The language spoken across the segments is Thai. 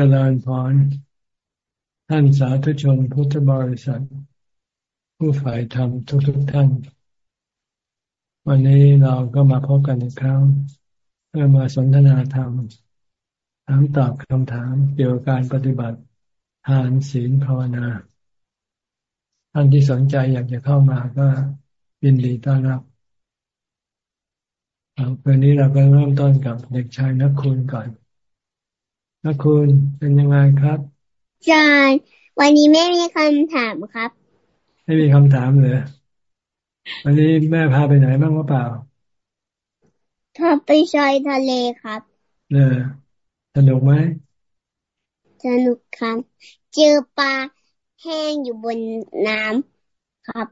จริญพรท่านสาธุชนพุทธบริษัท ผู้ฝ่ายธรรมทุกๆทท่าน วันนี้เราก็มาพบกันอีกครั้งเพื่อมาสนทนาธรรมถามตอบคำถามเกี่ยวกับการปฏิบัติทานศีลภาวนา ท่านที่สนใจอยากจะเข้ามาก็ยินดีต้อนรับวันนี้เราก็เริ่มต้นกับเด็กชายนักคุณก่อน นักคุณเป็นยังไงครับจารวันนี้ไม่มีคำถามครับ ไม่มีคำถามเลยวันนี้แม่พาไปไหนบ้างหรือเปล่าพาไปชายทะเลครับเออสนุกไหมสนุกครับ เจอปลาแห้งอยู่บนน้ำครับ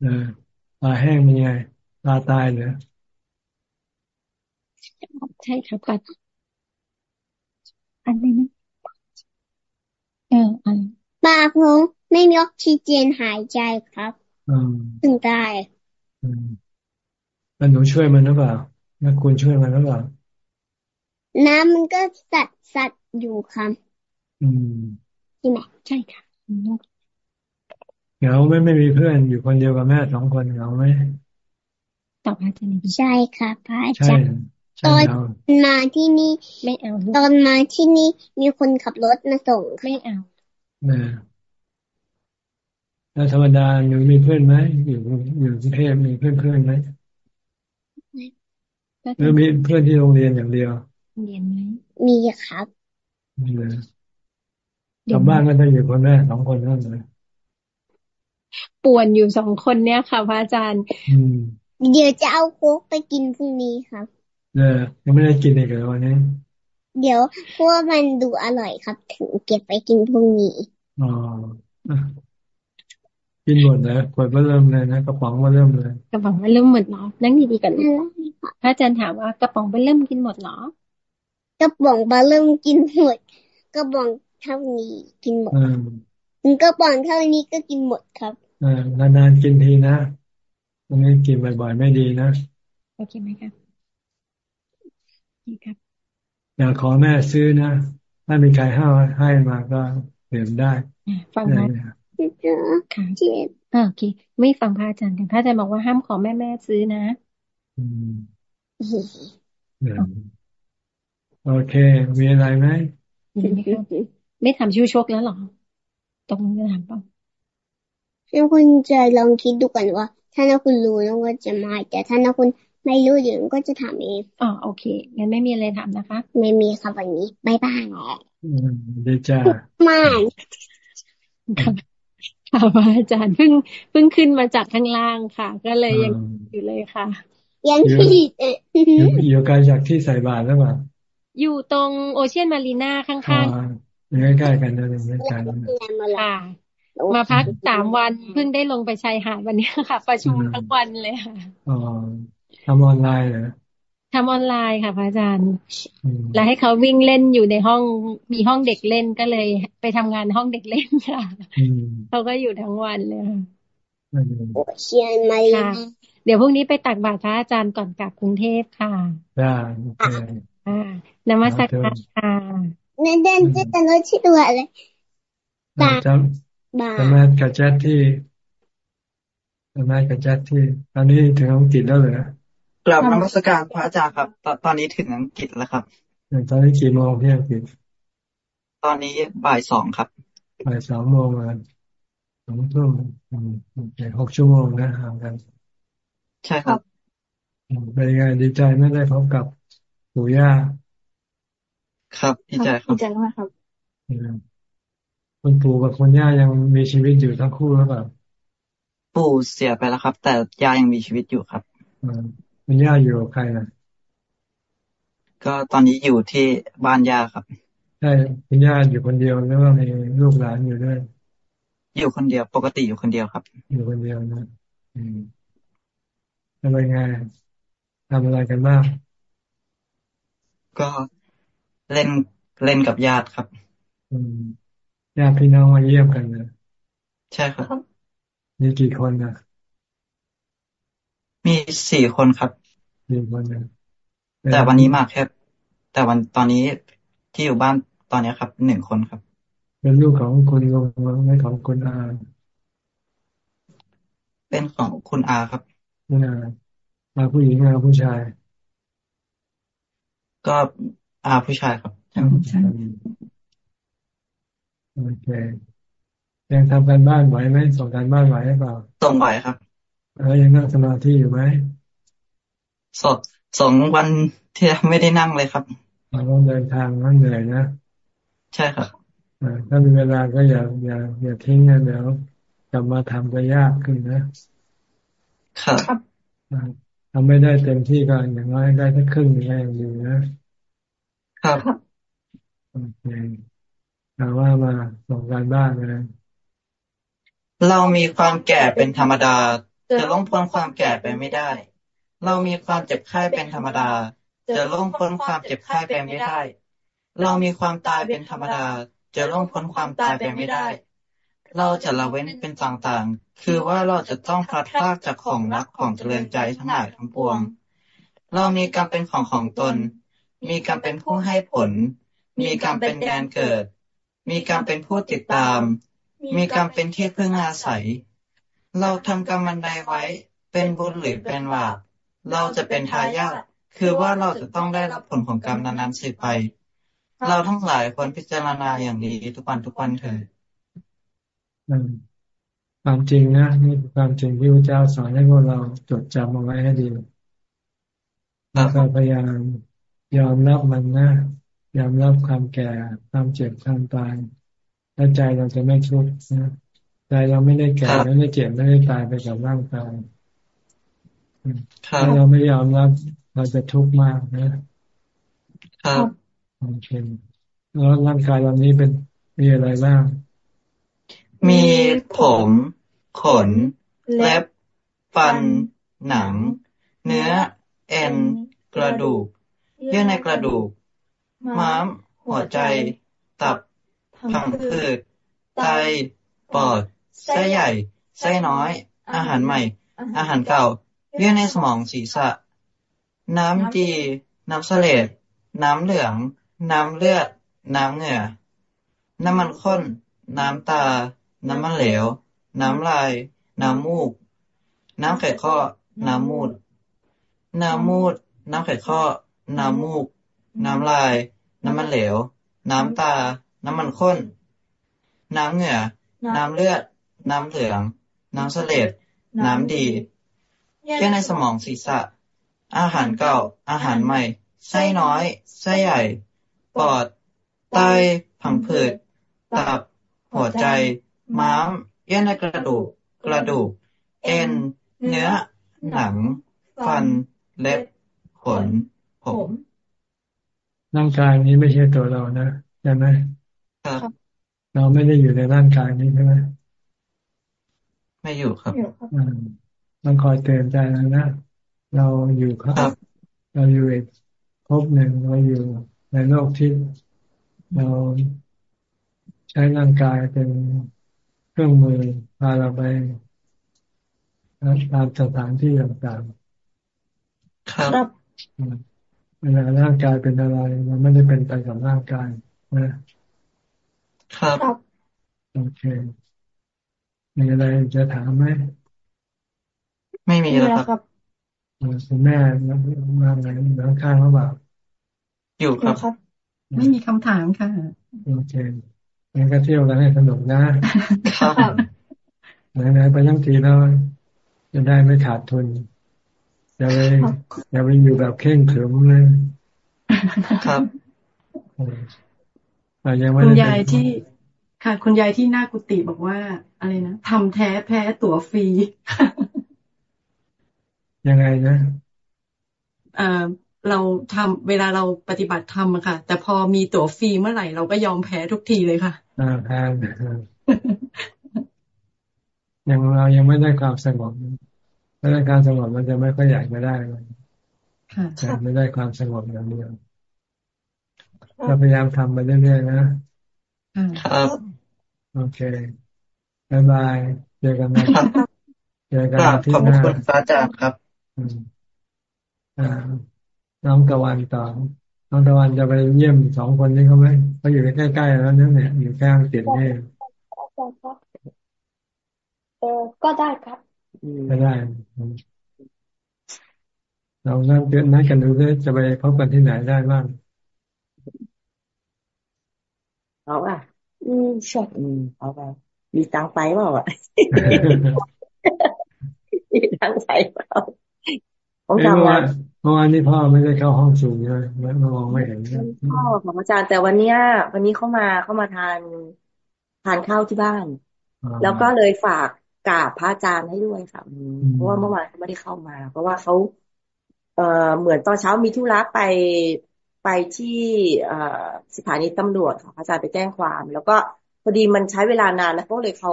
เออปลาแห้งเป็นยังไงปลาตายเหรอใช่ครับก็ อันนี้นะเอออันปากผมไม่มีออกซิเจนหายใจครับถึงตายแล้วหนูช่วยมันหรือเปล่านักคุณช่วยมันหรือเปล่าน้ำมันก็สัดสัดอยู่ครับอืมใช่ไหมใช่ค่ะเหงาไม่ไม่มีเพื่อนอยู่คนเดียวกับแม่สองคนเหงาไหมตอบอาจารย์ใช่ค่ะพระอาจารย์ ตอนมาที่นี่ไม่เอาตอนมาที่นี่มีคนขับรถมาส่งไม่เอาแล้วธรรมดาหนูมีเพื่อนไหมอยู่อยู่กรุงเทพมีเพื่อนเพื่อนไหมหรือมีเพื่อนที่โรงเรียนอย่างเดียวเรียนไหมมีครับมีเลยกลับบ้านก็จะอยู่คนแม่สองคนเท่านั้นเลยป่วนอยู่สองคนเนี้ยค่ะพระอาจารย์เดี๋ยวจะเอาโค้กไปกินพรุ่งนี้ครับ เออยังไม่ได้กินอีกเลยวันนี้ เดี๋ยวเพราะว่ามันดูอร่อยครับ ถึงเก็บไปกินพรุ่งนี้อ๋อกินหมดนะขวดว่าเริ่มเลยนะกระป๋องว่าเริ่มเลย กระป๋องว่าเริ่มหมดเนาะนั่งดีๆกันนะพระอาจารย์ถามว่ากระป๋องไปเริ่มกินหมดเนาะกระป๋องไปเริ่มกินหมดกระป๋องเท่านี้กินหมดกระป๋องเท่านี้ก็กินหมดครับอ่านานๆกินทีนะตรงนี้กินบ่อยๆไม่ดีนะโอเคไหมครับครับ อยากขอแม่ซื้อนะ ถ้ามีใครให้ให้มาก็เห็นได้ฟังไหมค่ะเจ็บโอเค ไม่ฟังพระอาจารย์กันพระอาจารย์บอกว่าห้ามขอแม่แม่ซื้อนะอืมโอเค มีอะไรไหมไม่ทำชิวชกแล้วหรอ ตรงนี้จะถามป่ะคุณจะลองคิดดูก่อนว่า ถ้าคุณรู้แล้วว่าจะมาแต่ถ้าคุณ ไม่รู้อยู่ก็จะถามเองอ๋อโอเคงั้นไม่มีอะไรถามนะคะ ไม่มีค่ะวันนี้บายบายดีจ้ามาค่ะอาจารย์เพิ่งเพิ่งขึ้นมาจากข้างล่างค่ะ ก็เลยยังอยู่เลยค่ะ ยังที่อยู่ไกลจากที่ใส่บาตรแล้วป่ะอยู่ตรงโอเชียนมารีนาข้างๆใกล้ๆกันนะใกล้ๆกันค่ะมาพักสามวันเพิ่งได้ลงไปชายหาดวันนี้ค่ะ ประชุมทั้งวันเลยค่ะอ๋อ ทำออนไลน์เหรอทำออนไลน์ค่ะพระอาจารย์ แล้วให้เขาวิ่งเล่นอยู่ในห้องมีห้องเด็กเล่นก็เลย ไปทำงานห้องเด็กเล่นค่ะเขาก็อยู่ทั้งวันเลยค่ะเชียนมาเดี๋ยวพรุ่งนี้ไปตักบาตรพระอาจารย์ก่อนกลับกรุงเทพค่ะได้อ่านมัสการค่ะนั่นเดินจะตลอดที่ตัวเลยบาตรบาตรมากระจัดที่ทำไมกระจัดที่ตอนนี้ถึงอังกฤษแล้วเหรอ กลับนมัสการพระอาจารย์ครับ ตอนตอนนี้ถึงอังกฤษแล้วครับตอนนี้กี่โมงที่อังกฤษตอนนี้บ่ายสองครับบ่ายสองโมงมาสองทุ่มหกชั่วโมงนะห่างกัน ใช่ครับเป็นไงดีใจไม่ได้พบกับปู่ย่าครับดีใจครับดีใจมากครับคุณปู่กับคุณย่ายังมีชีวิตอยู่ทั้งคู่หรือเปล่าปู่เสียไปแล้วครับ แต่ย่ายังมีชีวิตอยู่ครับ คุณย่าอยู่กับใครนะก็ตอนนี้อยู่ที่บ้านย่าครับใช่คุณย่าอยู่คนเดียวหรือว่ามีลูกหลานอยู่ด้วย อยู่คนเดียวปกติอยู่คนเดียวครับ อยู่คนเดียวนะอืมอะไรไงทำอะไรกันบ้างก็เล่นเล่นกับญาติครับ อืมญาติพี่น้องมาเยี่ยมกันนะใช่ครับ มีกี่คนนะ มีสี่คนครับสี่คนนะแต่วันนี้มาแค่แต่วันตอนนี้ที่อยู่บ้านตอนนี้ครับหนึ่งคนครับ เป็นลูกของคุณลุงไม่ของคุณอาเป็นของคุณอาครับคุณอาอาผู้หญิงอาผู้ชาย ก็อาผู้ชายครับโอเคยังทำการบ้านไหวไหมส่งการบ้านไหวหรือเปล่าส่งไหวครับ แล้วยังนั่งสมาธิอยู่ไหมสดสองวันที่ไม่ได้นั่งเลยครับต้องเดินทางนั่งเหนื่อยนะใช่ครับถ้ามีเวลาก็อย่าอย่าอย่าทิ้งนะเดี๋ยวกลับมาทำก็ยากขึ้นนะ ครับทำไม่ได้เต็มที่ก็อย่างน้อยได้แค่ครึ่งนึงก็ยังดีนะครับโอเคแต่ว่ามาส่งการบ้านนะเรามีความแก่เป็นธรรมดา จะล่องพ้นความแก่ไปไม่ได้ เรามีความเจ็บไข้เป็นธรรมดา จะล่องพ้นความเจ็บไข้ไปไม่ได้ เรามีความตายเป็นธรรมดา จะล่องพ้นความตายไปไม่ได้ เราจะละเว้นเป็นต่างๆ คือว่าเราจะต้องพลัดพรากจากของรักของเจริญใจทั้งหลายทั้งปวง เรามีกรรมเป็นของของตน มีกรรมเป็นผู้ให้ผล มีกรรมเป็นแดนเกิด มีกรรมเป็นผู้ติดตาม มีกรรมเป็นที่พึ่งอาศัย เราทำกรรมใดไว้ เป็นบุญหรือเป็นบาปเราจะเป็นทายาทคือว่าเราจะต้องได้รับผลของกรรมนั้นๆสืบไป เราทั้งหลายควรพิจารณาอย่างดีทุกวันทุกวันเถิดความจริงนะนี่ความจริงที่พระเจ้าสอนให้พวกเราจดจำเอาไว้ให้ดีแล้วก็พยายามยอมรับมันนะยอมรับความแก่ ความเจ็บความตายแล้วใจเราจะไม่ทุกข์นะ ใจเราไม่ได้แก่ไม่ได้เจ็บไม่ได้ตายไปกับร่างกายถ้าเราไม่ยอมรับเราจะทุกข์มากนะครับโอเคแล้วร่างกายเรานี้เป็นมีอะไรบ้าง มีผมขน เล็บ ฟัน หนัง เนื้อ เอ็น กระดูก เยื่อในกระดูก ม้าม หัวใจ ตับ พังผืดไต ปอด ไส้ใหญ่ไส้น้อย อาหารใหม่ อาหารเก่าเยื่อในสมองศีรษะ น้ำดีน้ำเสลดน้ำเหลือง น้ำเลือด น้ำเหงื่อ น้ำมันข้น น้ำตา น้ำมันเหลว น้ำลาย น้ำมูก น้ำไข่ข้อ น้ำมูด น้ำมูด น้ำไข่ข้อ น้ำมูก น้ำลาย น้ำมันเหลว น้ำตา น้ำมันข้น น้ำเหงื่อ น้ำเลือด น้ำเหลือง น้ำเสลดน้ำดีแค่ในสมองศีรษะ อาหารเก่า อาหารใหม่ ไส้น้อย ไส้ใหญ่ ปอด ไต ผังผืด ตับ หัวใจ ม้าม เยื่อในกระดูก กระดูก เอ็น เนื้อ หนัง ฟัน เล็บ ขน ผม ร่างกายนี้ไม่ใช่ตัวเรานะ ใช่ไหมครับ เราไม่ได้อยู่ในร่างกายนี้ใช่ไหม ไม่อยู่ครับต้องคอยเตือนใจนะนะ เราอยู่ครับ เราอยู่อีกพบหนึ่งเราอยู่ในโลกที่เราใช้ร่างกายเป็นเครื่องมือพาเราไปตามสถานที่ต่างๆ ครับเวลาร่างกายเป็นอะไร มันไม่ได้เป็นไปกับร่างกายนะครับ โอเค มีอะไรจะถามไหมไม่มีแล้วครับคุณแม่มาไหนข้างๆหรือเปล่าอยู่ครับ ไม่มีคำถามค่ะโอเคงั้นก็เที่ยวกันให้สนุกนะครับไหนๆไปยังทีแล้วจะได้ไม่ขาดทุนอย่าไปอย่าไปอยู่แบบเข่งขรึมเลยครับคุณยายที่ ค่ะคุณยายที่หน้ากุฏิบอกว่า อะไรนะทำแท้แพ้ตั๋วฟรียังไงนะอ่าเราทำเวลาเราปฏิบัติธรรมอะค่ะ แต่พอมีตั๋วฟรีเมื่อไหร่เราก็ยอมแพ้ทุกทีเลยค่ะอ่าแพ้ยังเรายังไม่ได้ความสงบไม่ได้การสงบมันจะไม่ค่อยอยากไม่ได้เลยค่ะไม่ได้ความสงบอย่างเดียวเราพยายามทำไปเรื่อยๆนะครับ โอเคบายบายเจอกันนะเจอกันที่หน้าขอบคุณพระอาจารย์ครับอ่าน้องตะวันต่อน้องตะวันจะไปเยี่ยมสองคนนี้เขาไหมเขาอยู่ใกล้ๆแล้วเนี่ยอยู่แค่อังกฤษนี่เออก็ได้ครับก็ได้เราเริ่มเดือนนัดกันดูด้วยจะไปพบกันที่ไหนได้บ้างเอาอะ อืมใช่อืมเอาไปมีตังไปเปล่าอะมีตังไปเปล่าผมทำงานเมื่อวานนี้พ่อไม่ได้เข้าห้องสูงใช่ไหมไม่มองไม่เห็นพ่อของอาจารย์แต่วันเนี้ยวันนี้เข้ามาเข้ามาทานทานข้าวที่บ้าน แล้วก็เลยฝากกราบพระอาจารย์ให้ด้วยค่ะเพราะว่าเมื่อวานเขาไม่ได้เข้ามา เพราะว่าเขาเอ่อเหมือนตอนเช้ามีธุระไป ไปที่เอ่อสถานีตำรวจค่ะอาจารย์ไปแจ้งความ แล้วก็พอดีมันใช้เวลานานนะก็เลยเขา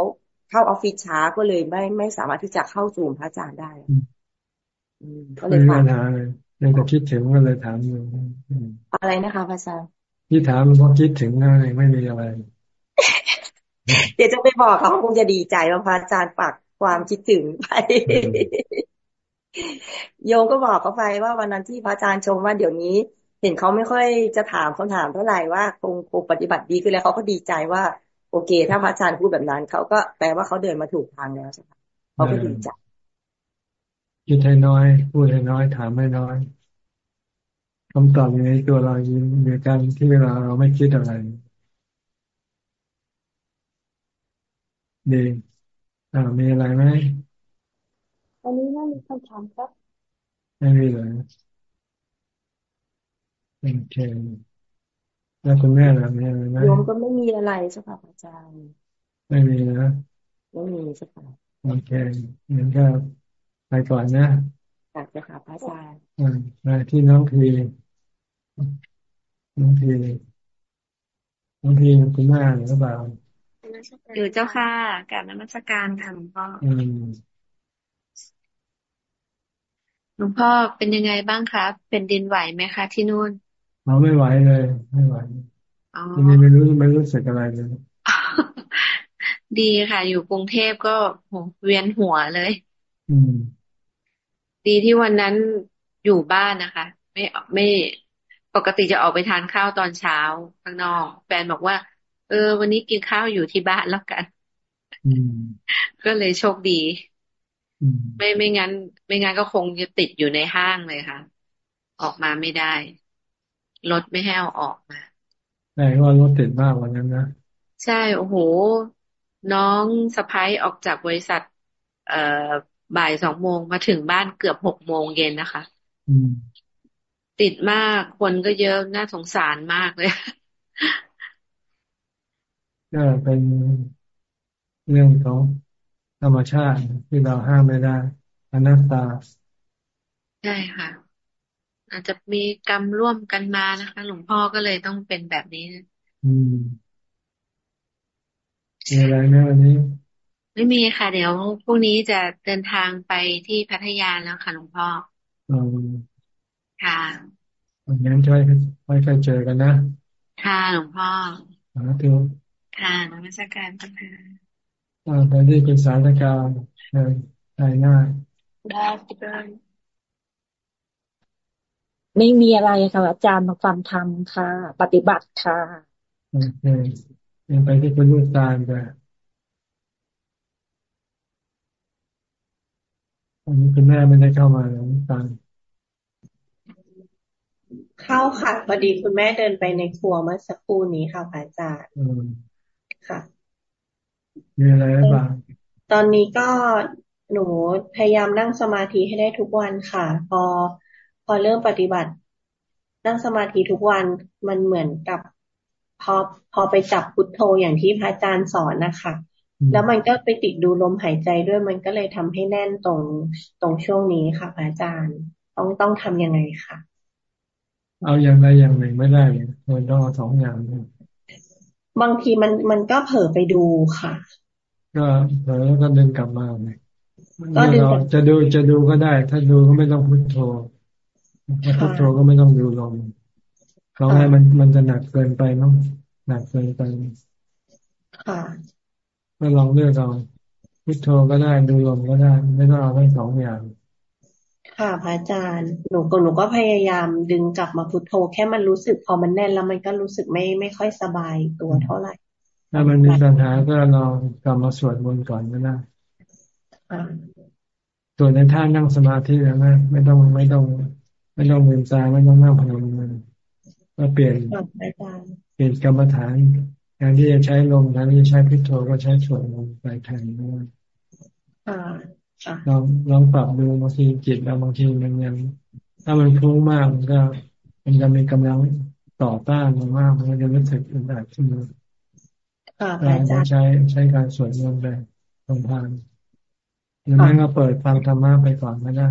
เข้าออฟฟิศช้าก็เลยไม่ไม่สามารถที่จะเข้าซูมพระอาจารย์ได้ก็เลยถามเลยยังจะคิดถึงก็เลยถามอยู่อะไรนะคะพระอาจารย์ที่ถามเพราะคิดถึงอะไรไม่มีอะไร เดี๋ยวจะไปบอกเขาคงจะดีใจว่าพระอาจารย์ฝากความคิดถึงไปโยมก็บอกเขาไปว่าวันนั้นที่พระอาจารย์ชมว่าเดี๋ยวนี้ เห็นเขาไม่ค่อยจะถามคำถามเท่าไหร่ว่าคงคงปฏิบัติดีขึ้นแล้วเขาก็ดีใจว่า โอเค ถ้าพระอาจารย์พูดแบบนั้นเขาก็แปลว่าเขาเดินมาถูกทางแล้วใช่ไหมเขาก็ดีใจคิดให้น้อย พูดให้น้อย ถามให้น้อยคำตอบในตัวเราอยู่ในการที่เวลาเราไม่คิดอะไรดีอ่ามีอะไรไหมวันนี้ไม่มีคำถามครับ ไม่มีเลย โอเคแล้วคุณแม่ล่ะมีอะไรไหมโยมก็ไม่มีอะไรใช่ค่ะอาจารย์ ไม่มีนะ ไม่มีใช่ค่ะโอเคงั้นก็ไปก่อนนะอยากจะค่ะพระอาจารย์มาที่น้องพีน้องพีน้องพีคุณแม่หรือเปล่าอยู่เจ้าค่ะกับนมัสการค่ะหลวงพ่อหลวงพ่อเป็นยังไงบ้างครับ เป็นดินไหวไหมคะที่นู่น เราไม่ไหวเลย ไม่ไหวทีนี้ไม่รู้ไม่รู้สึกอะไรเลยดีค่ะ อยู่กรุงเทพก็เวียนหัวเลย อืม ดีที่วันนั้นอยู่บ้านนะคะ ไม่ไม่ปกติจะออกไปทานข้าวตอนเช้าข้างนอก แฟนบอกว่า เออ วันนี้กินข้าวอยู่ที่บ้านแล้วกันก็เลยโชคดีไม่ไม่งั้น ไม่งั้นก็คงจะติดอยู่ในห้างเลยค่ะ ออกมาไม่ได้ รถไม่ให้เอาออกมาใช่ว่ารถติดมากวันนั้นนะใช่โอ้โห น้องสะพ้ายออกจากบริษัท เอ่อบ่ายสองโมงมาถึงบ้านเกือบหกโมงเย็นนะคะติดมากคนก็เยอะน่าสงสารมากเลยก็เป็นเรื่องของธรรมชาติที่เราห้ามไม่ได้อนัตตา ใช่ค่ะ อาจจะมีกรรมร่วมกันมานะคะ หลวงพ่อก็เลยต้องเป็นแบบนี้ อืมมีอะไรไหมวันนี้ ไม่มีค่ะ เดี๋ยวพรุ่งนี้จะเดินทางไปที่พัทยาแล้วค่ะหลวงพ่ออค่ะวันนั้นช่วยไว้ใครเจอกันนะ ค่ะหลวงพ่อสาธุค่ะนมัสการค่ะอ่าไปที่คุณสารการเชิญได้ง่ายได้ได้ ไม่มีอะไรค่ะอาจารย์มาฟังธรรมค่ะ ปฏิบัติค่ะโอเคยังไปที่คุณลูกตาลไปอันนี้คุณแม่ไม่ได้เข้ามาแล้วตาลเข้าค่ะพอดีคุณแม่เดินไปในครัวเมื่อสักครู่นี้ค่ะอาจารย์ค่ะมีอะไรบ้างตอนนี้ก็หนูพยายามนั่งสมาธิให้ได้ทุกวันค่ะ พอ พอเริ่มปฏิบัติ นั่งสมาธิทุกวันมันเหมือนกับ พอพอไปจับพุทโธอย่างที่พระอาจารย์สอนนะคะแล้วมันก็ไปติดดูลมหายใจด้วยมันก็เลยทำให้แน่นตรงตรงช่วงนี้ค่ะพระอาจารย์ต้องต้องทํำยังไงคะเอาอย่างใดอย่างหนึ่งไม่ได้เลยมันต้องเอาสองอย่างบางทีมันมันก็เผลอไปดูค่ะ ก็เผลอก็ดึงกลับมาไงก็ดึงจะดูจะดูก็ได้ ถ้าดูก็ไม่ต้องพุทโธ ถ้าพุทโธก็ไม่ต้องดูลมเขาให้มันมันจะหนักเกินไปมั้งหนักเกินไปค่ะก็ลองเลือกเอาพุทโธก็ได้ดูลมก็ได้ ไม่ต้องเอาทั้งสองอย่าง ค่ะพระอาจารย์หนูก็หนูก็พยายามดึงกลับมาพุทโธ แค่มันรู้สึกพอมันแน่นแล้วมันก็รู้สึกไม่ไม่ค่อยสบายตัวเท่าไหร่ ถ้ามันมีปัญหาก็ลองกลับมาสวดมนต์ก่อนก็ได้ส่วนในท่านั่งสมาธิแล้วนะไม่ต้องไม่ต้อง ไม่ต้องมือตาไม่ต้องนั่งพนมมือก็เปลี่ยนเปลี่ยนกรรมฐานแทนที่จะใช้ลมแทนที่จะใช้พิโทก็ใช้สวดมนต์ไปแทนด้วยลองลองปรับดูบางทีจิตเราบางทีมันยัง ถ้ามันพุ่งมากมันก็ มันจะมีกำลังต่อต้านมันมากมันก็จะรู้สึกอึดอัดขึ้นมาเราใช้ใช้การสวดมนต์ไปตรงทางหรือไม่ก็เปิดฟังธรรมะไปก่อนก็ได้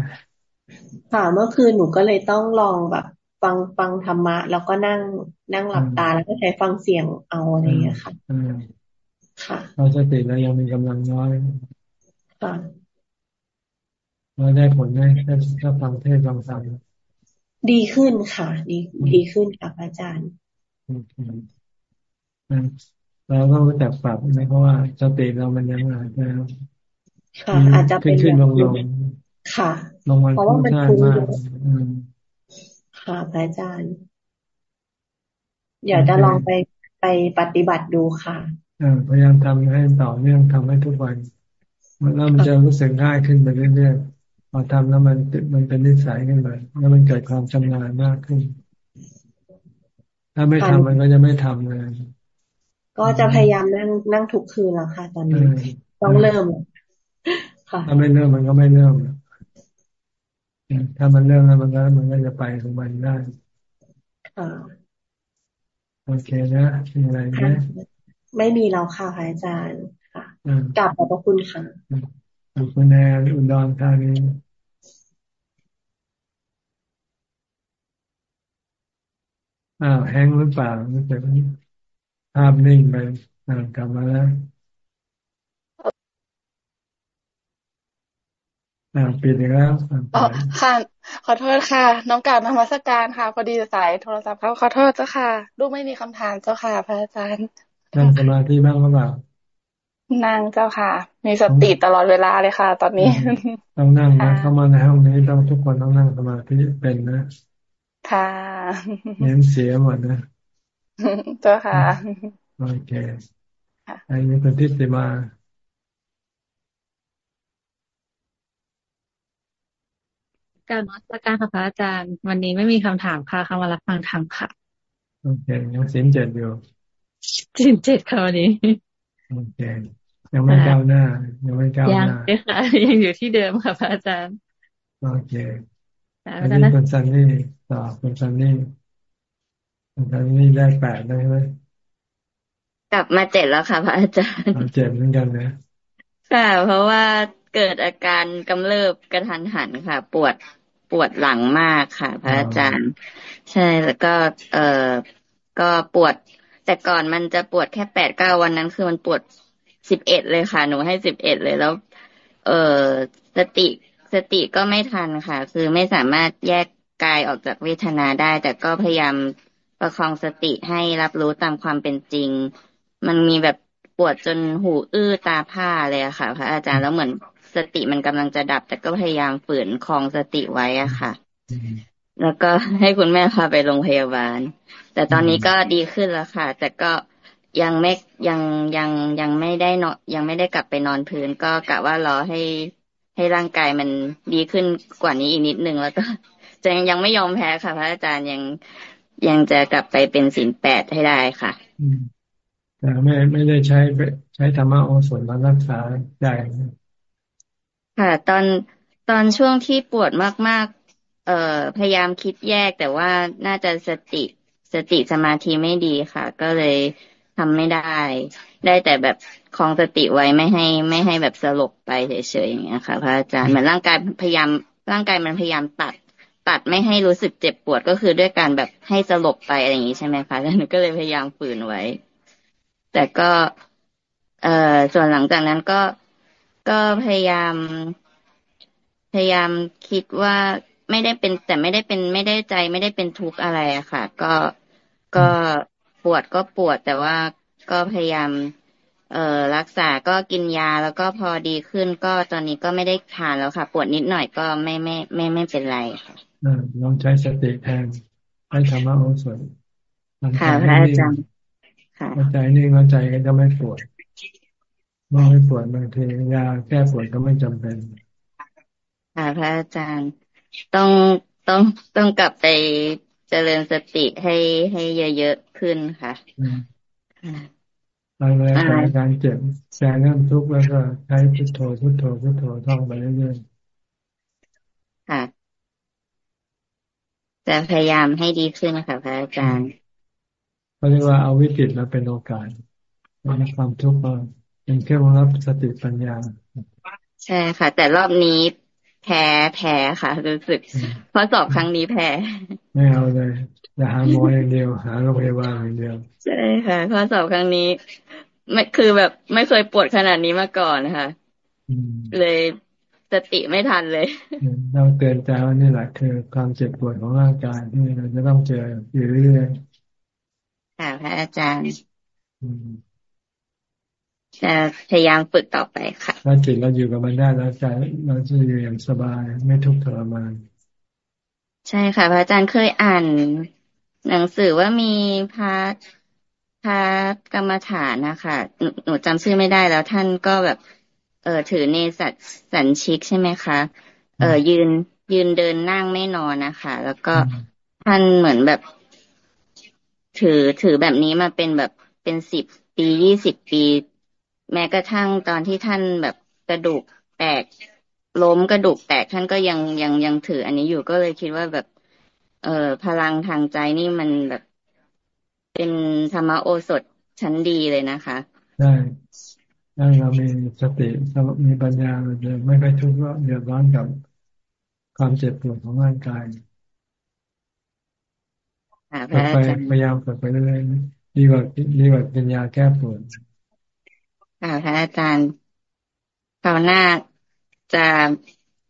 ค่ะเมื่อคืนหนูก็เลยต้องลองแบบ ฟังฟังธรรมะ แล้วก็นั่งนั่งหลับตาแล้วก็ใช้ฟังเสียงเอาอะไรอย่างเงี้ยค่ะค่ะเราสติเรายังมีกำลังน้อยค่ะเราได้ผลไหมถ้าถ้าฟังเทศฟังธรรมดีขึ้นค่ะ ดีดีขึ้นค่ะอาจารย์เราต้องรู้จักปรับนะเพราะว่าสติเรามันยังอาจจะค่ะอาจจะเป็นขึ้นลงลง ค่ะลงวันเพราะว่ามันฟุ้งค่ะอาจารย์เดี๋ยวจะลองไปไปปฏิบัติดูค่ะพยายามทำให้ต่อเนื่องทำให้ทุกวันแล้วมันจะรู้สึกง่ายขึ้นไปเรื่อยๆพอทำแล้วมันมันเป็นนิสัยขึ้นไปแล้วมันเกิดความชำนาญมากขึ้น ถ้าไม่ทำมันก็จะไม่ทำเลยก็จะพยายามนั่งนั่งทุกคืนแล้วค่ะ ตอนนี้ต้องเริ่มค่ะถ้าไม่เริ่มมันก็ไม่เริ่ม ถ้ามันเริ่มแล้วมันก็มันก็จะไปของมันได้โอเคนะมีอะไรไหมไม่มีแล้วค่ะอาจารย์ค่ะกลับขอบพระคุณค่ะขอบคุณแอนอุดรธานีอ้าวแห้งหรือเปล่าไม่เจอภาพนิ่งไปอ่ากลับมาแล้ว อ่าปิดอีกแล้วอ๋อค่ะ ขอโทษค่ะ น้องกาบนมัสการค่ะ พอดีสายโทรศัพท์เขาขอโทษเจ้าค่ะลูกไม่มีคำถามเจ้าค่ะ พระอาจารย์นั่งสมาธิบ้างหรือเปล่านั่งเจ้าค่ะ มีสติตลอดเวลาเลยค่ะ ตอนนี้ ต้องนั่งนะเข้ามาในห้องนี้ต้องทุกคนต้องนั่งสมาธิเป็นนะค่ะเน้นเสียหมดนะเจ้าค่ะโอเคอันนี้เป็นทิฏฐิมา การนักการค่ะพระอาจารย์ วันนี้ไม่มีคำถามค่ะคำว่ารับฟังธรรมค่ะโอเคยังสินเจ็ดอยู่สินเจ็ดค่ะวันนี้โอเคยังไม่ก้าวหน้า ยังไม่ก้าวหน้ายังค่ะยังอยู่ที่เดิมค่ะพระอาจารย์โอเคอันนี้คุณซันนี่ต่อคุณซันนี่คุณซันนี่ได้แปดได้ไหมกลับมาเจ็ดแล้วค่ะพระอาจารย์เจ็ดเหมือนกันนะค่ะเพราะว่าเกิดอาการกำเริบกระทันหันค่ะ ปวด ปวดหลังมากค่ะ พระอาจารย์ ใช่แล้วก็เออก็ปวด แต่ก่อนมันจะปวดแค่แปดเก้าวันนั้น คือมันปวดสิบเอ็ดเลยค่ะ หนูให้สิบเอ็ดเลยแล้ว เออสติสติก็ไม่ทันค่ะ คือไม่สามารถแยกกายออกจากเวทนาได้ แต่ก็พยายามประคองสติให้รับรู้ตามความเป็นจริง มันมีแบบปวดจนหูอื้อตาผ้าเลยอะค่ะ พระอาจารย์แล้วเหมือน สติมันกำลังจะดับ แต่ก็พยายามฝืนคลองสติไว้อะค่ะ แล้วก็ให้คุณแม่พาไปโรงพยาบาล แต่ตอนนี้ก็ดีขึ้นแล้วค่ะ แต่ก็ยังไม่ยังยังยังไม่ได้นอนยังไม่ได้กลับไปนอนพื้น ก็กะว่ารอให้ให้ร่างกายมันดีขึ้นกว่านี้อีกนิดนึงแล้วก็จะยังไม่ยอมแพ้ค่ะ พระอาจารย์ยังยังจะกลับไปเป็นศีลแปดให้ได้ค่ะแต่ไม่ไม่ได้ใช้ใช้ธรรมะโอสถมารักษาได้ ค่ะ ตอนตอนช่วงที่ปวดมาก ๆ เอ่อพยายามคิดแยกแต่ว่าน่าจะสติสติสมาธิไม่ดีค่ะ ก็เลยทำไม่ได้ ได้แต่แบบคลองสติไว้ไม่ให้ ไม่ให้แบบสลบไปเฉยๆอย่างเงี้ยค่ะ พระอาจารย์เหมือนร่างกายพยายามร่างกายมันพยายามตัด ตัดไม่ให้รู้สึกเจ็บปวดก็คือด้วยการแบบให้สลบไปอะไรอย่างงี้ใช่ไหมคะแล้วหนูก็เลยพยายามฝืนไว้ แต่ก็ เอ่อส่วนหลังจากนั้นก็ ก็พยายาม พยายามคิดว่าไม่ได้เป็น แต่ไม่ได้เป็น ไม่ได้ใจ ไม่ได้เป็นทุกข์อะไรอะค่ะ ก็ก็ปวดก็ปวดแต่ว่าก็พยายาม เอ่อรักษาก็กินยาแล้วก็พอดีขึ้นก็ตอนนี้ก็ไม่ได้ทานแล้วค่ะ ปวดนิดหน่อยก็ไม่ไม่ไม่ไม่เป็นไรค่ะลองใช้สติแทนให้ธรรมะโอสถค่ะพระอาจารย์ค่ะใจนิ่งใจก็จะไม่ปวด เมื่อไม่ปวดบางทียาแก้ปวดก็ไม่จำเป็นค่ะพระอาจารย์ต้องต้องต้องกลับไปเจริญสติให้ให้เยอะๆขึ้นค่ะบางเวลาการเจ็บแสงเริ่มทุกข์แล้วก็ใช้พุทโธพุทโธพุทโธท่องไปเรื่อยๆค่ะจะพยายามให้ดีขึ้นค่ะพระอาจารย์เขาเรียกว่าเอาวิกฤตมาเป็นโอกาสในความทุกข์ เป็นเครื่องรับสติปัญญา ใช่ค่ะ แต่รอบนี้แพ้แพ้ค่ะ รู้สึกเพราะสอบครั้งนี้แพ้ไม่เอาเลยอย่าหาหมออย่างเดียว หาโรงพยาบาลอย่างเดียว ใช่ค่ะข้อสอบครั้งนี้ ไม่คือแบบไม่เคยปวดขนาดนี้มาก่อนนะคะเลยสติไม่ทันเลยเราเตือนใจว่านี่แหละคือความเจ็บปวดของร่างกายที่เราจะต้องเจออยู่เรื่อยๆค่ะพระอาจารย์ จะพยายามฝึกต่อไปค่ะถ้าจิตเราอยู่กับมันได้แล้วใจเราจะอยู่อย่างสบายไม่ทุกข์ทรมาน ใช่ค่ะ พระอาจารย์เคยอ่านหนังสือว่ามีพระพระกรรมฐานนะคะหนูหนูจำชื่อไม่ได้แล้วท่านก็แบบ เออถือเนสัตสันชิกใช่ไหมคะเออยืนยืนเดินนั่งไม่นอนนะคะ แล้วก็ท่านเหมือนแบบ ถือถือแบบนี้มาเป็นแบบเป็นสิบปียี่สิบปี แม้กระทั่งตอนที่ท่านแบบกระดูกแตกล้มกระดูกแตกท่านก็ยังยังยังถือ อันนี้อยู่ก็เลยคิดว่าแบบ เออพลังทางใจนี่มันแบบ เป็นธรรมโอสถชั้นดีเลยนะคะใช่ถ้าเรามีสติมีปัญญาเราจะไม่ไปทุกข์เดือดร้อนกับความเจ็บปวดของร่างกายฝึกไปพยายามฝึกไปเรื่อยๆดีกว่าดีกว่าเป็นยาแก้ปวด ค่ะพระอาจารย์คราวหน้าจะ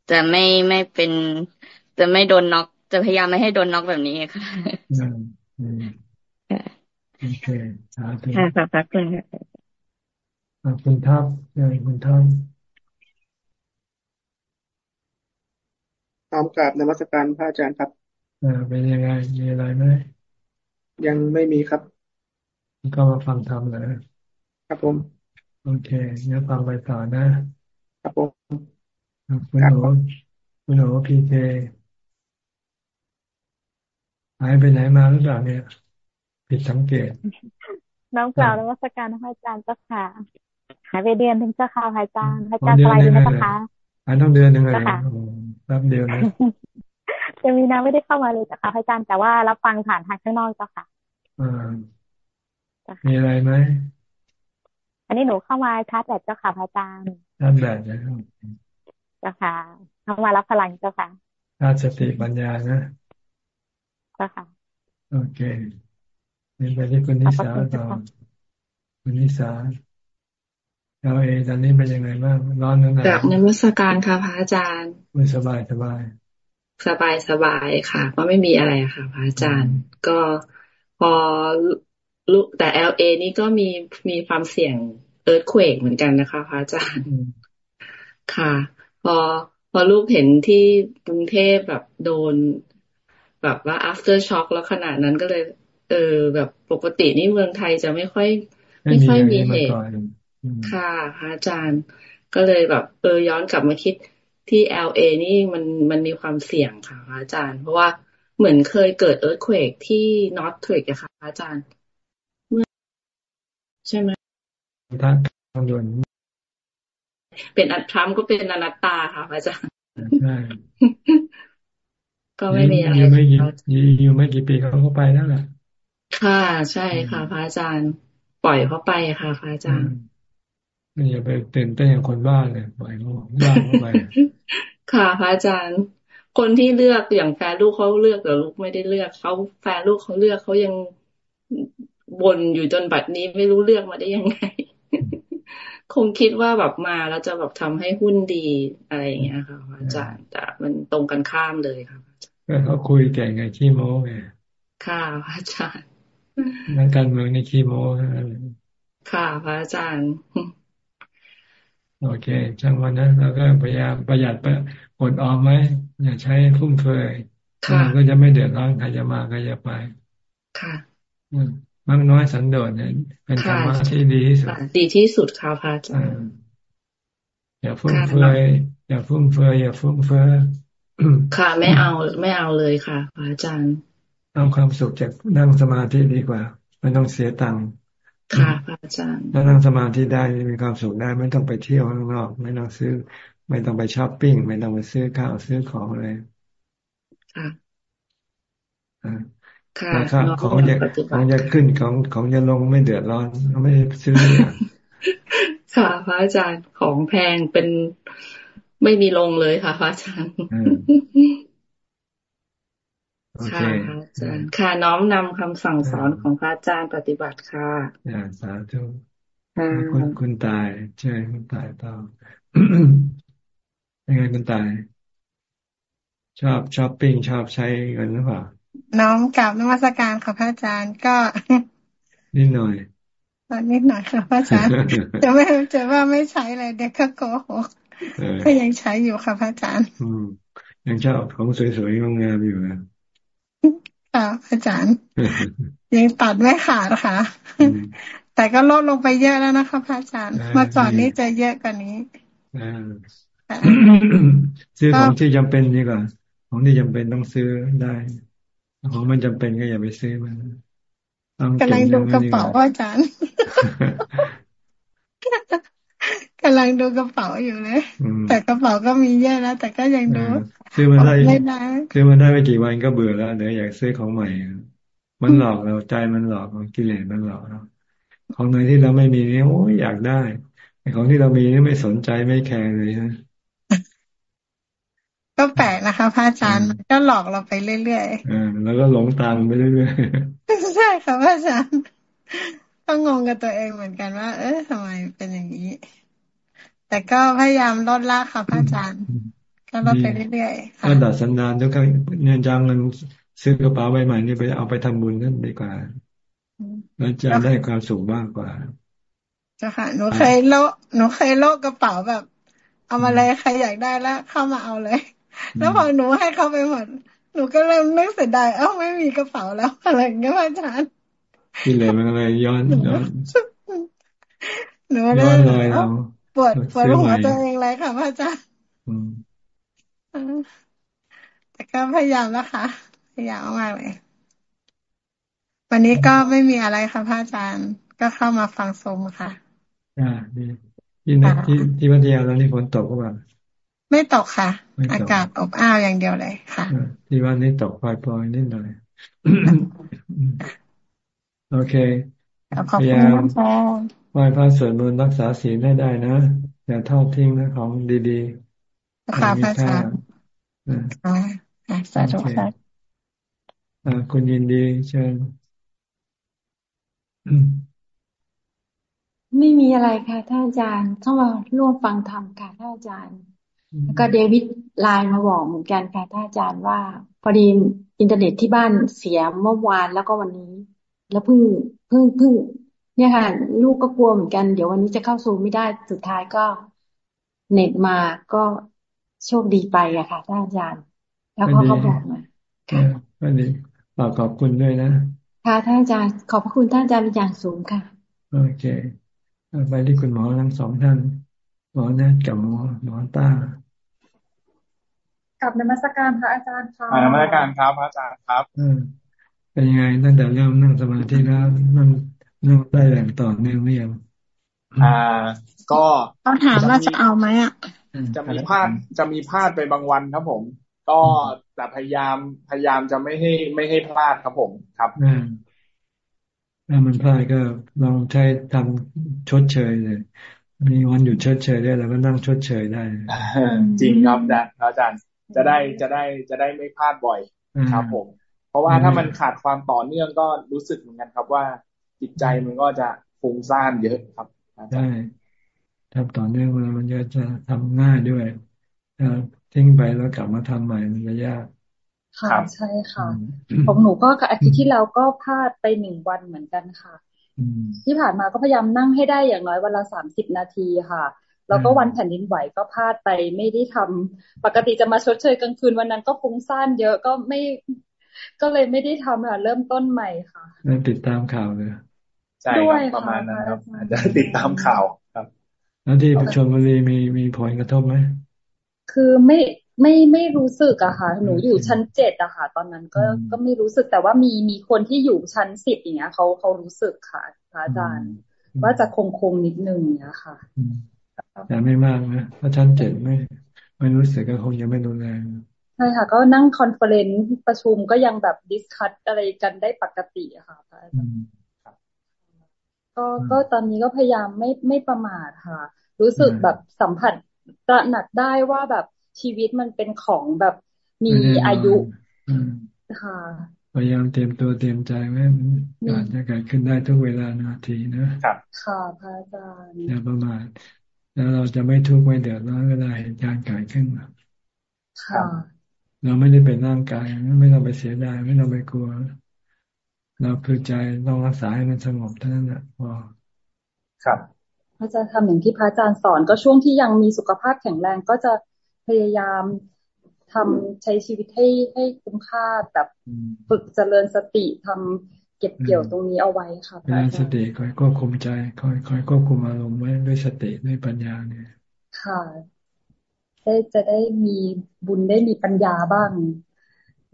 จะไม่ไม่เป็น จะไม่โดนน็อก จะพยายามไม่ให้โดนน็อกแบบนี้ค่ะโอเคสาธุค่ะขอบคุณค่ะคุณทัพเชิญคุณทัพตามกราบนมัสการพระอาจารย์ครับอ่าเป็นยังไงมีอะไรไหมยังไม่มีครับ ก็มาฟังธรรมเลยครับผม โอเคเดี๋ยวฟังไปต่อนะครับผมคุณหนูคุณหนูพีเคหายไปไหนมาหรือเปล่าเนี่ย ผิดสังเกต น้องกล่าวนวัตการนะอาจารย์เจ้าค่ะ หายไปเดือนถึงเจ้าค่ะอาจารย์อาจารย์ไกลดีนะเจ้าค่ะหายต้องเดือนหนึ่งเลยรับเดียวนะจะมีนาไม่ได้เข้ามาเลยเจ้าค่ะอาจารย์แต่ว่ารับฟังผ่านทางข้างนอกเจ้าค่ะมีอะไรไหม อันนี้หนูเข้ามาชาร์จแบตเจ้าค่ะพระอาจารย์ชาร์จแบตนะครับเจ้าค่ะ เข้ามารับพลังเจ้าค่ะชาร์จสติปัญญานะเจ้าค่ะ โอเคนี่ไปที่คุณนิสาต่อคุณนิสาเราเองตอนนี้เป็นยังไงบ้างร้อนนั่นแหละกับนมัสการค่ะพระอาจารย์ไม่สบายสบาย สบายสบายค่ะ ก็ไม่มีอะไรค่ะพระอาจารย์ ก็พอ ลูกแต่เอลเอนี่ก็มีมีความเสี่ยงเอิร์ธเควกเหมือนกันนะคะพระอาจารย์ค่ะ พอพอลูกเห็นที่กรุงเทพแบบโดน แบบว่า after shock แล้วขนาดนั้นก็เลย เออ แบบปกตินี่เมืองไทยจะไม่ค่อย ไม่ค่อยมีเหตุค่ะพระอาจารย์ ก็เลยแบบ เออย้อนกลับมาคิดที่ LA นี่มันมันมีความเสี่ยงค่ะพระอาจารย์ เพราะว่าเหมือนเคยเกิดเอิร์ธเควกที่นอตเทรกอะค่ะอาจารย์ ใช่ไหมทางทางด่วนเป็นอัตทรัมก็เป็นอนัตตาค่ะอาจารย์ใช่ก็ไม่มีอะไรอยู่ไม่กี่อยู่ไม่กี่ปีเขาก็ไปแล้วแหละค่ะใช่ค่ะพระอาจารย์ ปล่อยเขาไปค่ะพระอาจารย์ไม่อย่าไปตื่นเต้นอย่างคนบ้าเลยปล่อยเขาบ้าเขาไปค่ะพระอาจารย์ คนที่เลือกอย่างแฟนลูกเขาเลือกแต่ลูกไม่ได้เลือกเขาแฟนลูกเขาเลือกเขายัง บ่นอยู่จนบัดนี้ไม่รู้เรื่องมาได้ยังไง คงคิดว่าแบบมาแล้วจะแบบทำให้หุ้นดีอะไรอย่างเงี้ยค่ะอาจารย์แต่มันตรงกันข้ามเลยค่ะก็เขาคุยแก่ไงขี้โม้ไงค่ะอาจารย์นักการเมืองในขี้โม้ค่ะพระอาจารย์โอเคช่างวันนั้นเราก็พยายามประหยัดไปอดออมไหมอย่าใช้ฟุ่มเฟือยเราก็จะไม่เดือดร้อนใครจะมาก็จะไป ค่ะ มากน้อยสันโดษเนี่ยเป็นธรรมะที่ดีที่สุดดีที่สุดค่ะพระอาจารย์อย่าฟุ่มเฟือยอย่าฟุ่มเฟือยอย่าฟุ่มเฟือยค่ะไม่เอาไม่เอาเลยค่ะพระอาจารย์เอาความสุขจากนั่งสมาธิดีกว่าไม่ต้องเสียตังค์ค่ะพระอาจารย์ถ้านั่งสมาธิได้มีความสุขได้ไม่ต้องไปเที่ยวข้างนอก ไม่ต้องซื้อ ไม่ต้องไปช้อปปิ้ง ไม่ต้องไปซื้อข้าวซื้อของเลยค่ะ ค่ะของจะของจะขึ้นของของจะลงไม่เดือดร้อนไม่ซื้อค่ะพระอาจารย์ของแพงเป็นไม่มีลงเลยค่ะพระอาจารย์ค่ะพระอาจารย์ค่ะน้อมนำคำสั่งสอนของพระอาจารย์ปฏิบัติค่ะอ่าสาธุคุณคุณตายใช่คุณตายต่อยังไงคุณตาย ชอบช้อปปิ้งชอบใช้เงินหรือเปล่า น้องกลับนมัสการค่ะพระอาจารย์ก็ นิดหน่อยนิดหน่อยค่ะพระอาจารย์จะไม่จะว่าไม่ใช้เลยเด็กก็โกหกก็ยังใช้อยู่ค่ะพระอาจารย์อืมยังชอบของสวยๆงามๆอยู่นะค่ะอาจารย์ ยังตัดไม่ขาดค่ะ แต่ก็ลดลงไปเยอะแล้วนะคะพระอาจารย์ เมื่อก่อนนี้จะเยอะกว่านี้ซื้อของที่จำเป็นดีกว่าของที่จำเป็นต้องซื้อได้ ของมันจำเป็นก็อย่าไปซื้อมันกำลังดูกระเป๋าอาจารย์กำลังดูกระเป๋าอยู่เลยแต่กระเป๋าก็มีเยอะแล้วแต่ก็ยังดูซื้อมาได้ซื้อมาได้ไม่กี่วันก็เบื่อแล้วเดี๋ยวอยากซื้อของใหม่ มันหลอกเราใจมันหลอกกิเลสมันหลอกเราของไหนที่เราไม่มีนี่โอ้ยอยากได้ของที่เรามีนี่ไม่สนใจไม่แคร์เลยนะ ก็แปลกนะคะพระอาจารย์มันก็หลอกเราไปเรื่อยๆอ่าแล้วก็หลงตามไปเรื่อยๆใช่ค่ะพระอาจารย์ก็งงกับตัวเองเหมือนกันว่า เอ๊ะทำไมเป็นอย่างนี้ แต่ก็พยายามลดละค่ะพระอาจารย์ ก็ลดไปเรื่อยๆก็ดัดสันดานทุกครั้งเงินจ้างเงินซื้อกระเป๋าใบใหม่นี่ไปเอาไปทำบุญนั่นดีกว่าแล้วจะได้ความสุขมากกว่าจ้ะค่ะหนูเคยโลหนูเคยโลกกระเป๋าแบบ เอามาเลยใครอยากได้แล้วเข้ามาเอาเลย แล้วพอหนูให้เขาไปหมด หนูก็เริ่มนึกเสียดายเอ้าไม่มีกระเป๋าแล้วอะไรเงี้ยอาจารย์กิเลยมันเลยย้อนย้อนหนูเลยปวดปวดหัวตัวเองเลยค่ะพระอาจารย์แต่ก็พยายามแล้วค่ะพยายามมากเลย วันนี้ก็ไม่มีอะไรค่ะพระอาจารย์ ก็เข้ามาฟังสมค่ะ อ่าดีที่ที่ที่วัดเดียวแล้วนี่ฝนตกก็แบบ ไม่ตกค่ะ อากาศอบอ้าวอย่างเดียวเลยค่ะ ที่ว่านี้ตกปล่อยๆนิดหน่อยโอเคพยายามไหว้พระสวดมนต์รักษาศีลได้ได้นะอย่าทอดทิ้งนะของดีๆค่ะพระอาจารย์สาธุค่ะคุณยินดีเชิญไม่มีอะไรค่ะท่านอาจารย์เข้ามาร่วมฟังธรรมค่ะท่านอาจารย์ แล้วก็เดวิดไลน์มาบอกเหมือนกันค่ะท่านอาจารย์ว่า พอดีอินเทอร์เน็ตที่บ้านเสียเมื่อวานแล้วก็วันนี้ แล้วเพิ่งเพิ่งเพิ่งเนี่ยค่ะ ลูกก็กลัวเหมือนกัน เดี๋ยววันนี้จะเข้าซูมไม่ได้สุดท้ายก็เน็ตมาก็โชคดีไปอะค่ะท่านอาจารย์ แล้วเขาก็บอกมาค่ะวันนี้ฝากขอบคุณด้วยนะค่ะท่านอาจารย์ขอบพระคุณท่านอาจารย์เป็นอย่างสูงค่ะ โอเคไปที่คุณหมอทั้งสองท่าน หมอแนทกับหมอหมอต้ากับนมัสการพระอาจารย์ค่ะนมัสการครับพระอาจารย์ครับอืมเป็นยังไงตั้งแต่เริ่มนั่งสมาธิแล้วนั่งนั่งได้แรงต่อเนื่องหรือยังอ่า ก็เขาถามว่าจะเอาไหมอะจะมีพลาดจะมีพลาดไปบางวันครับผม ก็แต่พยายามพยายามจะไม่ให้ไม่ให้พลาดครับผมครับถ้ามันพลาดก็ลองใช้ทำชดเชยเลย มีวันหยุดชดเชยได้แล้วก็นั่งชดเชยได้ จริงครับอาจารย์จะได้จะได้จะได้ไม่พลาดบ่อยครับผม เพราะว่าถ้ามันขาดความต่อเนื่องก็รู้สึกเหมือนกันครับว่าจิตใจมันก็จะฟุ้งซ่านเยอะครับใช่ทำต่อเนื่องมามันจะจะทำง่ายด้วยทิ้งไปแล้วกลับมาทำใหม่มันจะยากค่ะใช่ค่ะของหนูก็อาทิตย์ที่แล้วก็พลาดไปหนึ่งวันเหมือนกันค่ะ ที่ผ่านมาก็พยายามนั่งให้ได้อย่างน้อยวันละสามสิบนาทีค่ะ แล้วก็วันแผ่นดินไหวก็พลาดไปไม่ได้ทำปกติจะมาชดเชยกลางคืนวันนั้นก็ฟุ้งซ่านเยอะก็ไม่ ก็เลยไม่ได้ทำค่ะเริ่มต้นใหม่ค่ะนั่นติดตามข่าวเลยใช่ครับประมาณนั้นครับอาจจะติดตามข่าวครับ แล้วที่ชลบุรีมีมีผลกระทบไหมคือไม่ ไม่ไม่รู้สึกอะค่ะ หนูอยู่ชั้นเจ็ดอะค่ะ ตอนนั้นก็ก็ไม่รู้สึกแต่ว่ามีมีคนที่อยู่ชั้นสิบอย่างเงี้ยเขาเขารู้สึกค่ะพระอาจารย์ ว่าจะโคลงโคลงนิดนึงเนี้ยค่ะ แต่ไม่มากนะเพราะชั้นเจ็ดไม่ ไม่รู้สึกก็คงยังไม่รุนแรงใช่ค่ะ ก็นั่ง conference ประชุมก็ยังแบบ discuss อะไรกันได้ปกติอะค่ะพระอาจารย์ก็ก็ตอนนี้ก็พยายามไม่ไม่ประมาทค่ะ รู้สึกแบบสัมผัสตระหนักได้ว่าแบบ ชีวิตมันเป็นของแบบมีอายุค่ะพยายามเตรียมตัวเตรียมใจไว้อาจจะเกิดขึ้นได้ทุกเวลานาทีนะครับค่ะพระอาจารย์อย่าประมาทแล้วเราจะไม่ทุกข์ไม่เดือดร้อนก็ได้การเกิดขึ้นค่ะเราไม่ได้เป็นร่างกาย ไม่ต้องไปเสียดายไม่ต้องไปกลัว เราคือใจต้องรักษาให้มันสงบเท่านั้นแหละพอครับพระอาจารย์ทำอย่างที่พระอาจารย์สอนก็ช่วงที่ยังมีสุขภาพแข็งแรงก็จะ พยายามทำใช้ชีวิตให้ให้คุ้มค่าแบบฝึกเจริญสติทำเก็บเกี่ยวตรงนี้เอาไว้ค่ะเจริญสติคอยควบคุมใจคอยคอยควบคุมอารมณ์ไว้ด้วยสติด้วยปัญญาเนี่ย ค่ะได้จะได้มีบุญได้มีปัญญาบ้าง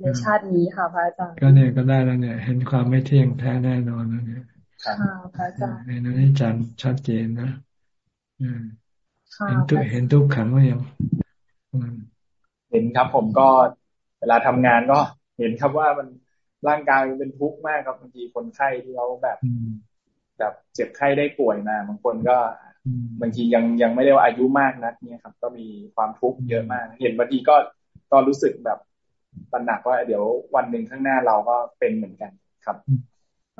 ในชาตินี้ค่ะพระอาจารย์ก็เนี่ยก็ได้แล้วเนี่ย เห็นความไม่เที่ยงแท้แน่นอนแล้วเนี่ยค่ะพระอาจารย์เห็นอันนี้จังชัดเจนนะเห็นทุกเห็นทุกขังว่ายัง เห็นครับ ผมก็เวลาทำงานก็เห็นครับว่ามันร่างกายมันเป็นทุกข์มากครับบางทีคนไข้ที่เขาแบบแบบเจ็บไข้ได้ป่วยมาบางคนก็บางทียังยังไม่ได้ว่าอายุมากนักเนี่ยครับ ก็มีความทุกข์เยอะมาก เห็นบางทีก็ก็รู้สึกแบบตระหนักว่าเดี๋ยววันหนึ่งข้างหน้าเราก็เป็นเหมือนกันครับ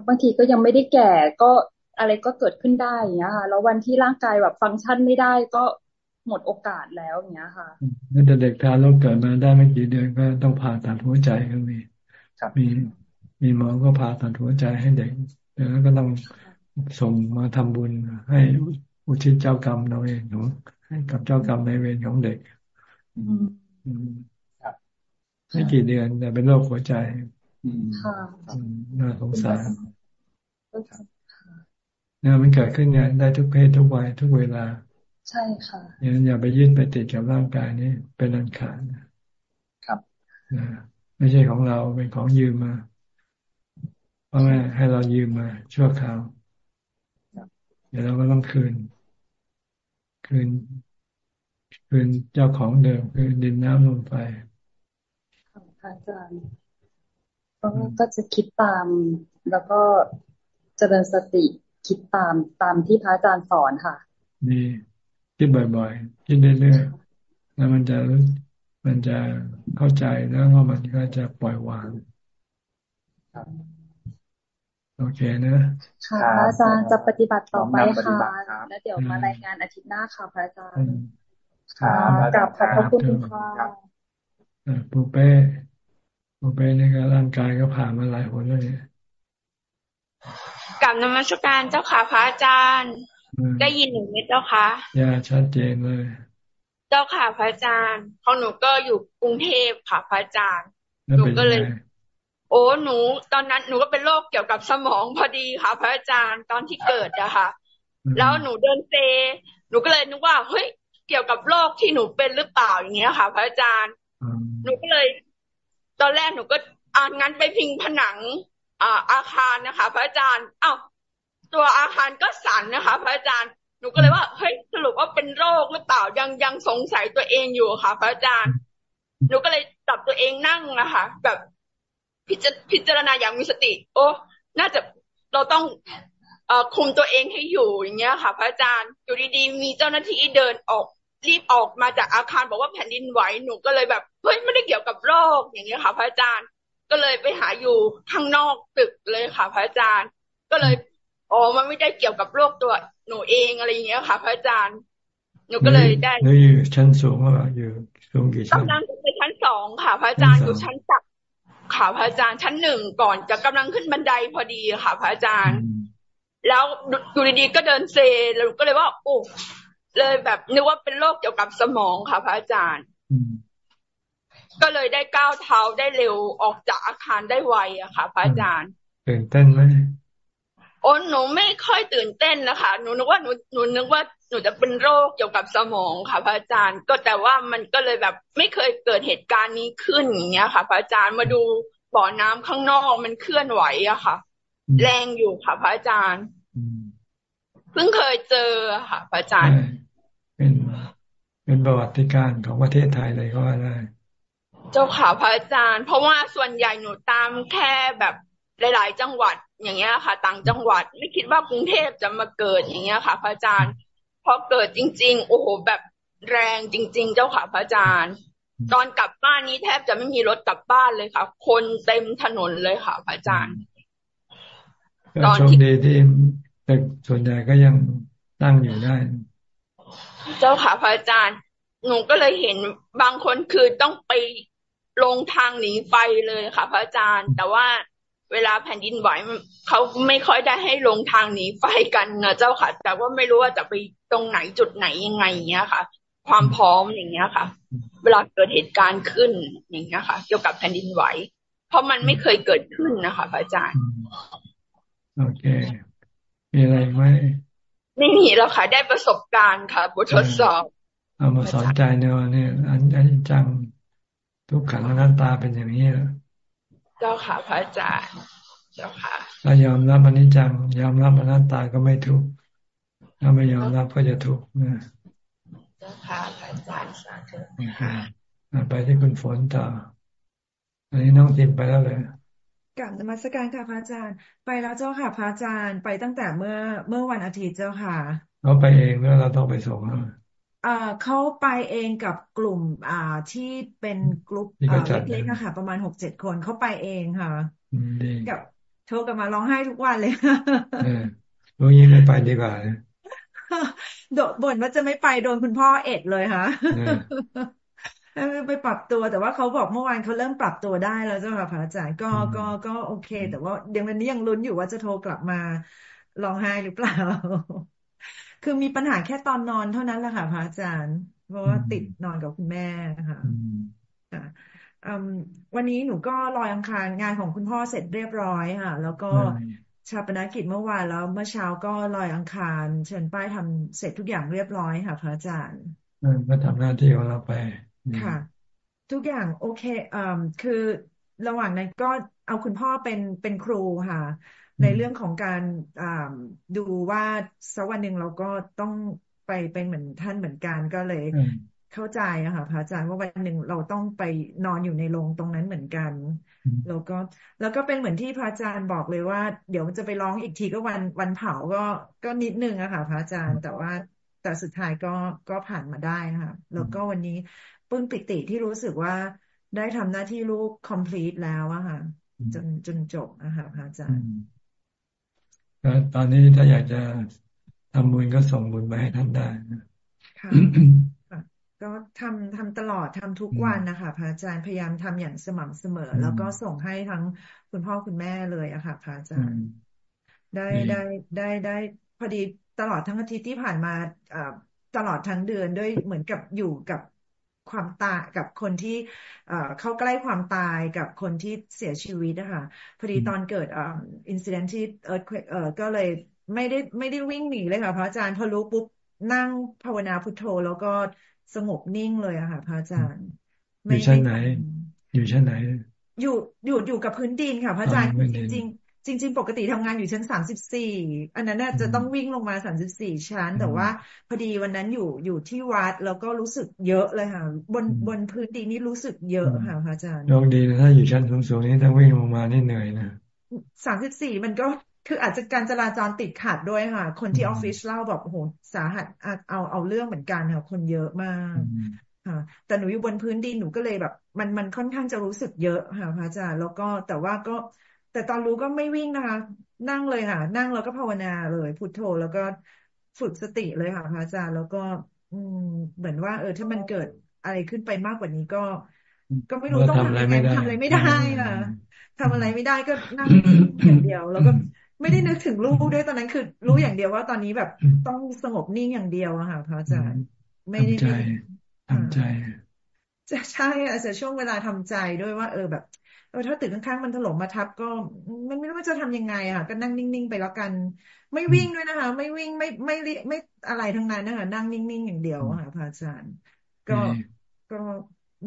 บางทีก็ยังไม่ได้แก่ก็อะไรก็เกิดขึ้นได้อย่างเงี้ยค่ะแล้ววันที่ร่างกายแบบฟังก์ชันไม่ได้ก็ หมดโอกาสแล้วอย่างเงี้ยค่ะนั่นแต่เด็กทารกเกิดมาได้ไม่กี่เดือนก็ต้องผ่าตัดหัวใจก็มีมีมีหมอก็ผ่าตัดหัวใจให้เด็กแล้วก็ต้องส่งมาทำบุญให้อุทิศเจ้ากรรมเราเองของให้กับเจ้ากรรมในเวรของเด็กไม่กี่เดือนแต่เป็นโรคหัวใจน่าสงสารเนี่ยมันเกิดขึ้นเนี่ยได้ทุกเพศทุกวัยทุกเวลา ใช่ค่ะอย่าอย่าไปยึดไปติดกับร่างกายนี้เป็นอันขาดครับไม่ใช่ของเราเป็นของยืมมาเพราะแม่ให้เรายืมมา ชั่วคราวเดี๋ยวเราก็ต้องคืน คืน คืนเจ้าของเดิมคือดินน้ำลมไฟอาจารย์ก็จะคิดตาม แล้วก็เจริญสติคิดตามตามที่พระอาจารย์สอนค่ะดี คิดบ่อยๆคิดเรื่อยๆแล้วมันจะมันจะเข้าใจแล้วว่ามันก็จะปล่อยวางโอเคนะค่ะอาจารย์จะปฏิบัติต่อไปค่ะแล้วเดี๋ยวมารายงานอาทิตย์หน้าค่ะพระอาจารย์ค่ะกลับขอบพระคุณค่ะปูเป้ปูเป้นี่ก็ร่างกายก็ผ่านมาหลายหนเลยกับนมัสการเจ้าค่ะพระอาจารย์ ได้ยินหนูไหมเจ้าคะยาชัดเจนเลย เจ้าค่ะพระอาจารย์เพราะหนูก็อยู่กรุงเทพค่ะพระอาจารย์ หนูก็เลย โอ้หนู ตอนนั้นหนูก็เป็นโรคเกี่ยวกับสมองพอดีค่ะ พระอาจารย์ตอนที่เกิดอะค่ะ แล้วหนูเดินเซ หนูก็เลยนึกว่าเฮ้ยเกี่ยวกับโรคที่หนูเป็นหรือเปล่าอย่างเงี้ยค่ะ พระอาจารย์ หนูก็เลย ตอนแรกหนูก็อ่านงั้นไปพิงผนัง อ่าอาคารนะคะ พระอาจารย์อ้าว ตัวอาคารก็สั่นนะคะ พระอาจารย์หนูก็เลยว่าเฮ้ยสรุปว่าเป็นโรคหรือเปล่ายังยังสงสัยตัวเองอยู่ค่ะ พระอาจารย์ หนูก็เลยจับตัวเองนั่งนะคะ แบบพิจพิจารณาอย่างมีสติ โอ้น่าจะเราต้องเอ่อคุมตัวเองให้อยู่อย่างเงี้ยค่ะ พระอาจารย์อยู่ดีๆ มีเจ้าหน้าที่เดินออกรีบออกมาจากอาคารบอกว่าแผ่นดินไหวหนูก็เลยแบบเฮ้ยไม่ได้เกี่ยวกับโรคอย่างเงี้ยค่ะ พระอาจารย์ ก็เลยไปหาอยู่ข้างนอกตึกเลยค่ะ พระอาจารย์ ก็เลย อ๋อมันไม่ได้เกี่ยวกับโรคตัวหนูเองอะไรอย่างเงี้ยค่ะ พระอาจารย์หนูก็เลยได้หนูอยู่ชั้นสูงว่าอยู่สูงกี่ชั้นกำลังไปชั้นสองค่ะ พระอาจารย์อยู่ชั้นตักค่ะพระอาจารย์ชั้นหนึ่งก่อนจะกำลังขึ้นบันไดพอดีค่ะ พระอาจารย์ แล้วอยู่ดีๆก็เดินเซแล้วก็เลยว่าโอ้เลยแบบนึกว่าเป็นโรคเกี่ยวกับสมองค่ะ พระอาจารย์ก็เลยได้ก้าวเท้าได้เร็วออกจากอาคารได้ไวอะค่ะ พระอาจารย์ตื่นเต้นไหม โอ้หนูไม่ค่อยตื่นเต้นนะคะ หนูนึกว่าหนูหนูนึกว่าหนูจะเป็นโรคเกี่ยวกับสมองค่ะ พระอาจารย์ ก็แต่ว่ามันก็เลยแบบไม่เคยเกิดเหตุการณ์นี้ขึ้นอย่างเงี้ยค่ะ พระอาจารย์มาดูบ่อน้ำข้างนอกมันเคลื่อนไหวอะค่ะ แรงอยู่ค่ะ พระอาจารย์เพิ่งเคยเจอค่ะ พระอาจารย์ เป็นเป็นประวัติการของประเทศไทยเลยก็ว่าได้เจ้าค่ะพระอาจารย์ เพราะว่าส่วนใหญ่หนูตามแค่แบบ หลาย ๆ จังหวัดอย่างเงี้ยค่ะ ต่างจังหวัดไม่คิดว่ากรุงเทพจะมาเกิดอย่างเงี้ยค่ะพระอาจารย์ พอเกิดจริง ๆ โอ้โหแบบแรงจริง ๆ เจ้าค่ะพระอาจารย์ ตอนกลับบ้านนี้แทบจะไม่มีรถกลับบ้านเลยค่ะ คนเต็มถนนเลยค่ะพระอาจารย์ ตอนที่ที่แต่ส่วนใหญ่ก็ยังตั้งอยู่ได้ เจ้าค่ะพระอาจารย์ หนูก็เลยเห็นบางคนคือต้องไปลงทางหนีไฟเลยค่ะ พระอาจารย์ แต่ว่า เวลาแผ่นดินไหวเขาไม่ค่อยได้ให้ลงทางหนีไฟกันนะเจ้าค่ะ แต่ว่าไม่รู้ว่าจะไปตรงไหนจุดไหนยังไงอย่างเงี้ยค่ะ ความพร้อมอย่างเงี้ยค่ะ เวลาเกิดเหตุการณ์ขึ้นอย่างเงี้ยค่ะ เกี่ยวกับแผ่นดินไหว เพราะมันไม่เคยเกิดขึ้นนะคะพระอาจารย์โอเค มีอะไรไหมไม่มีแล้วค่ะ ได้ประสบการณ์ค่ะบททดสอบ เอามาสอนใจเนาะเนี่ยอันอันจังทุกขังหน้าตาเป็นอย่างนี้ เจ้าค่ะพระอาจารย์เจ้าค่ะถ้ายอมรับอันนี้จังยอมรับอนัตตาก็ไม่ทุกข์ถ้าไม่ยอมรับก็จะทุกข์นะเจ้าค่ะพระอาจารย์สาธุไปที่คุณฝนต่ออันนี้น้องติมไปแล้วเลยกลับนมัสการค่ะพระอาจารย์ ไปแล้วเจ้าค่ะพระอาจารย์ไปตั้งแต่เมื่อเมื่อวันอาทิตย์เจ้าค่ะเราไปเองแล้วเราต้องไปส่ง อ่าเขาไปเองกับกลุ่ม อ่าที่เป็นกลุ่มเล็กๆนะคะประมาณหกเจ็ดคนเขาไปเองค่ะกับโทรกันมาร้องไห้ทุกวันเลยเออรู้ยิ่งไม่ไปดีกว่าโดบ่นว่าจะไม่ไปโดนคุณพ่อเอ็ดเลยค่ะไปปรับตัวแต่ว่าเขาบอกเมื่อวานเขาเริ่มปรับตัวได้แล้วเจ้าค่ะพระอาจารย์ก็ก็ก็โอเค แต่ว่าเดี๋ยววันนี้ยังลุ้นอยู่ว่าจะโทรกลับมาร้องไห้หรือเปล่า คือมีปัญหาแค่ตอนนอนเท่านั้นแหละค่ะพระอาจารย์ เพราะว่าติดนอนกับคุณแม่ค่ะวันนี้หนูก็ลอยอังคารงานของคุณพ่อเสร็จเรียบร้อยค่ะ แล้วก็ชาปนกิจเมื่อวานแล้วเมื่อเช้าก็ลอยอังคาร เชิญป้ายทำเสร็จทุกอย่างเรียบร้อยค่ะพระอาจารย์ก็ทำหน้าที่ของเราไปค่ะ ทุกอย่างโอเคอ่าคือระหว่างนั้นก็เอาคุณพ่อเป็นเป็นครูค่ะ ในเรื่องของการอ่าดูว่าสักวันหนึ่งเราก็ต้องไปเป็นเหมือนท่านเหมือนกันก็เลย เข้าใจอะค่ะพระอาจารย์ว่าวันหนึ่งเราต้องไปนอนอยู่ในโรงตรงนั้นเหมือนกัน แล้วก็ แล้วก็เป็นเหมือนที่พระอาจารย์บอกเลยว่า เดี๋ยวมันจะไปร้องอีกทีก็วันวันเผาก็ก็นิดนึงอะค่ะพระอาจารย์แต่ว่าแต่สุดท้ายก็ก็ผ่านมาได้ค่ะแล้วก็วันนี้ปึ้งปิติที่รู้สึกว่าได้ทำหน้าที่ลูก complete แล้วอะค่ะจนจนจบนะคะพระอาจารย์ ตอนนี้ถ้าอยากจะทำบุญก็ส่งบุญไปให้ท่านได้ค่ะก็ทำทำตลอดทำทุกวันนะคะพระอาจารย์พยายามทำอย่างสม่ำเสมอ แล้วก็ส่งให้ทั้งคุณพ่อคุณแม่เลยอะค่ะพระอาจารย์ ได้ได้ได้ได้พอดีตลอดทั้งอาทิตย์ที่ผ่านมาตลอดทั้งเดือนด้วยเหมือนกับอยู่กับ ความตายกับคนที่เข้าใกล้ความตายกับคนที่เสียชีวิตนะคะพอดีตอนเกิด incident ที่ earth เออก็เลยไม่ได้ไม่ได้วิ่งหนีเลยค่ะพระอาจารย์พอรู้ปุ๊บนั่งภาวนาพุทโธแล้วก็สงบนิ่งเลยอะค่ะพระอาจารย์อยู่ชั้นไหน อยู่ชั้นไหน อยู่อยู่อยู่กับพื้นดินค่ะ พระอาจารย์จริง จริง ๆ ปกติทำงานอยู่ชั้นสามสิบสี่อันนั้นน่าจะต้องวิ่งลงมาสามสิบสี่ชั้น แต่ว่าพอดีวันนั้นอยู่อยู่ที่วัดแล้วก็รู้สึกเยอะเลยค่ะ บนบนพื้นดินนี่รู้สึกเยอะค่ะพระอาจารย์โชคดีนะถ้าอยู่ชั้นสูงๆนี่ถ้าวิ่งลงมานี่เหนื่อยนะสามสิบสี่มันก็คืออาจจะการจราจรติดขัดด้วยค่ะ คนที่ออฟฟิศเล่าแบบโอ้โหสาหัสเอาเอาเรื่องเหมือนกันค่ะคนเยอะมากค่ะแต่หนูอยู่บนพื้นดินหนูก็เลยแบบ มันมันค่อนข้างจะรู้สึกเยอะค่ะพระอาจารย์แล้วก็แต่ว่าก็ แต่ตอนรู้ก็ไม่วิ่งนะคะ นั่งเลยค่ะ นั่งแล้วก็ภาวนาเลยพุทโธแล้วก็ฝึกสติเลยค่ะพระอาจารย์แล้วก็ อืม เหมือนว่า เออ ถ้ามันเกิดอะไรขึ้นไปมากกว่านี้ก็ ก็ไม่รู้ต้องทำอะไรไม่ได้ทำอะไรไม่ได้ค่ะทำอะไรไม่ได้ก็นั่งอย่างเดียว แล้วก็ไม่ได้นึกถึงลูกด้วยตอนนั้นคือ รู้อย่างเดียวว่าตอนนี้แบบต้องสงบนิ่งอย่างเดียวอะค่ะพระอาจารย์ไม่ได้ใจทำใจ จะใช่อาจจะช่วงเวลาทำใจด้วยว่า เออแบบ เออถ้าตึกข้างๆมันถล่มมาทับก็มันไม่รู้ว่าจะทำยังไงอะก็นั่งนิ่งๆไปแล้วกัน ไม่วิ่งด้วยนะคะ ไม่วิ่งไม่ไม่ไม่อะไรทั้งนั้นนะคะนั่งนิ่งๆอย่างเดียวค่ะพระอาจารย์ ก็ก็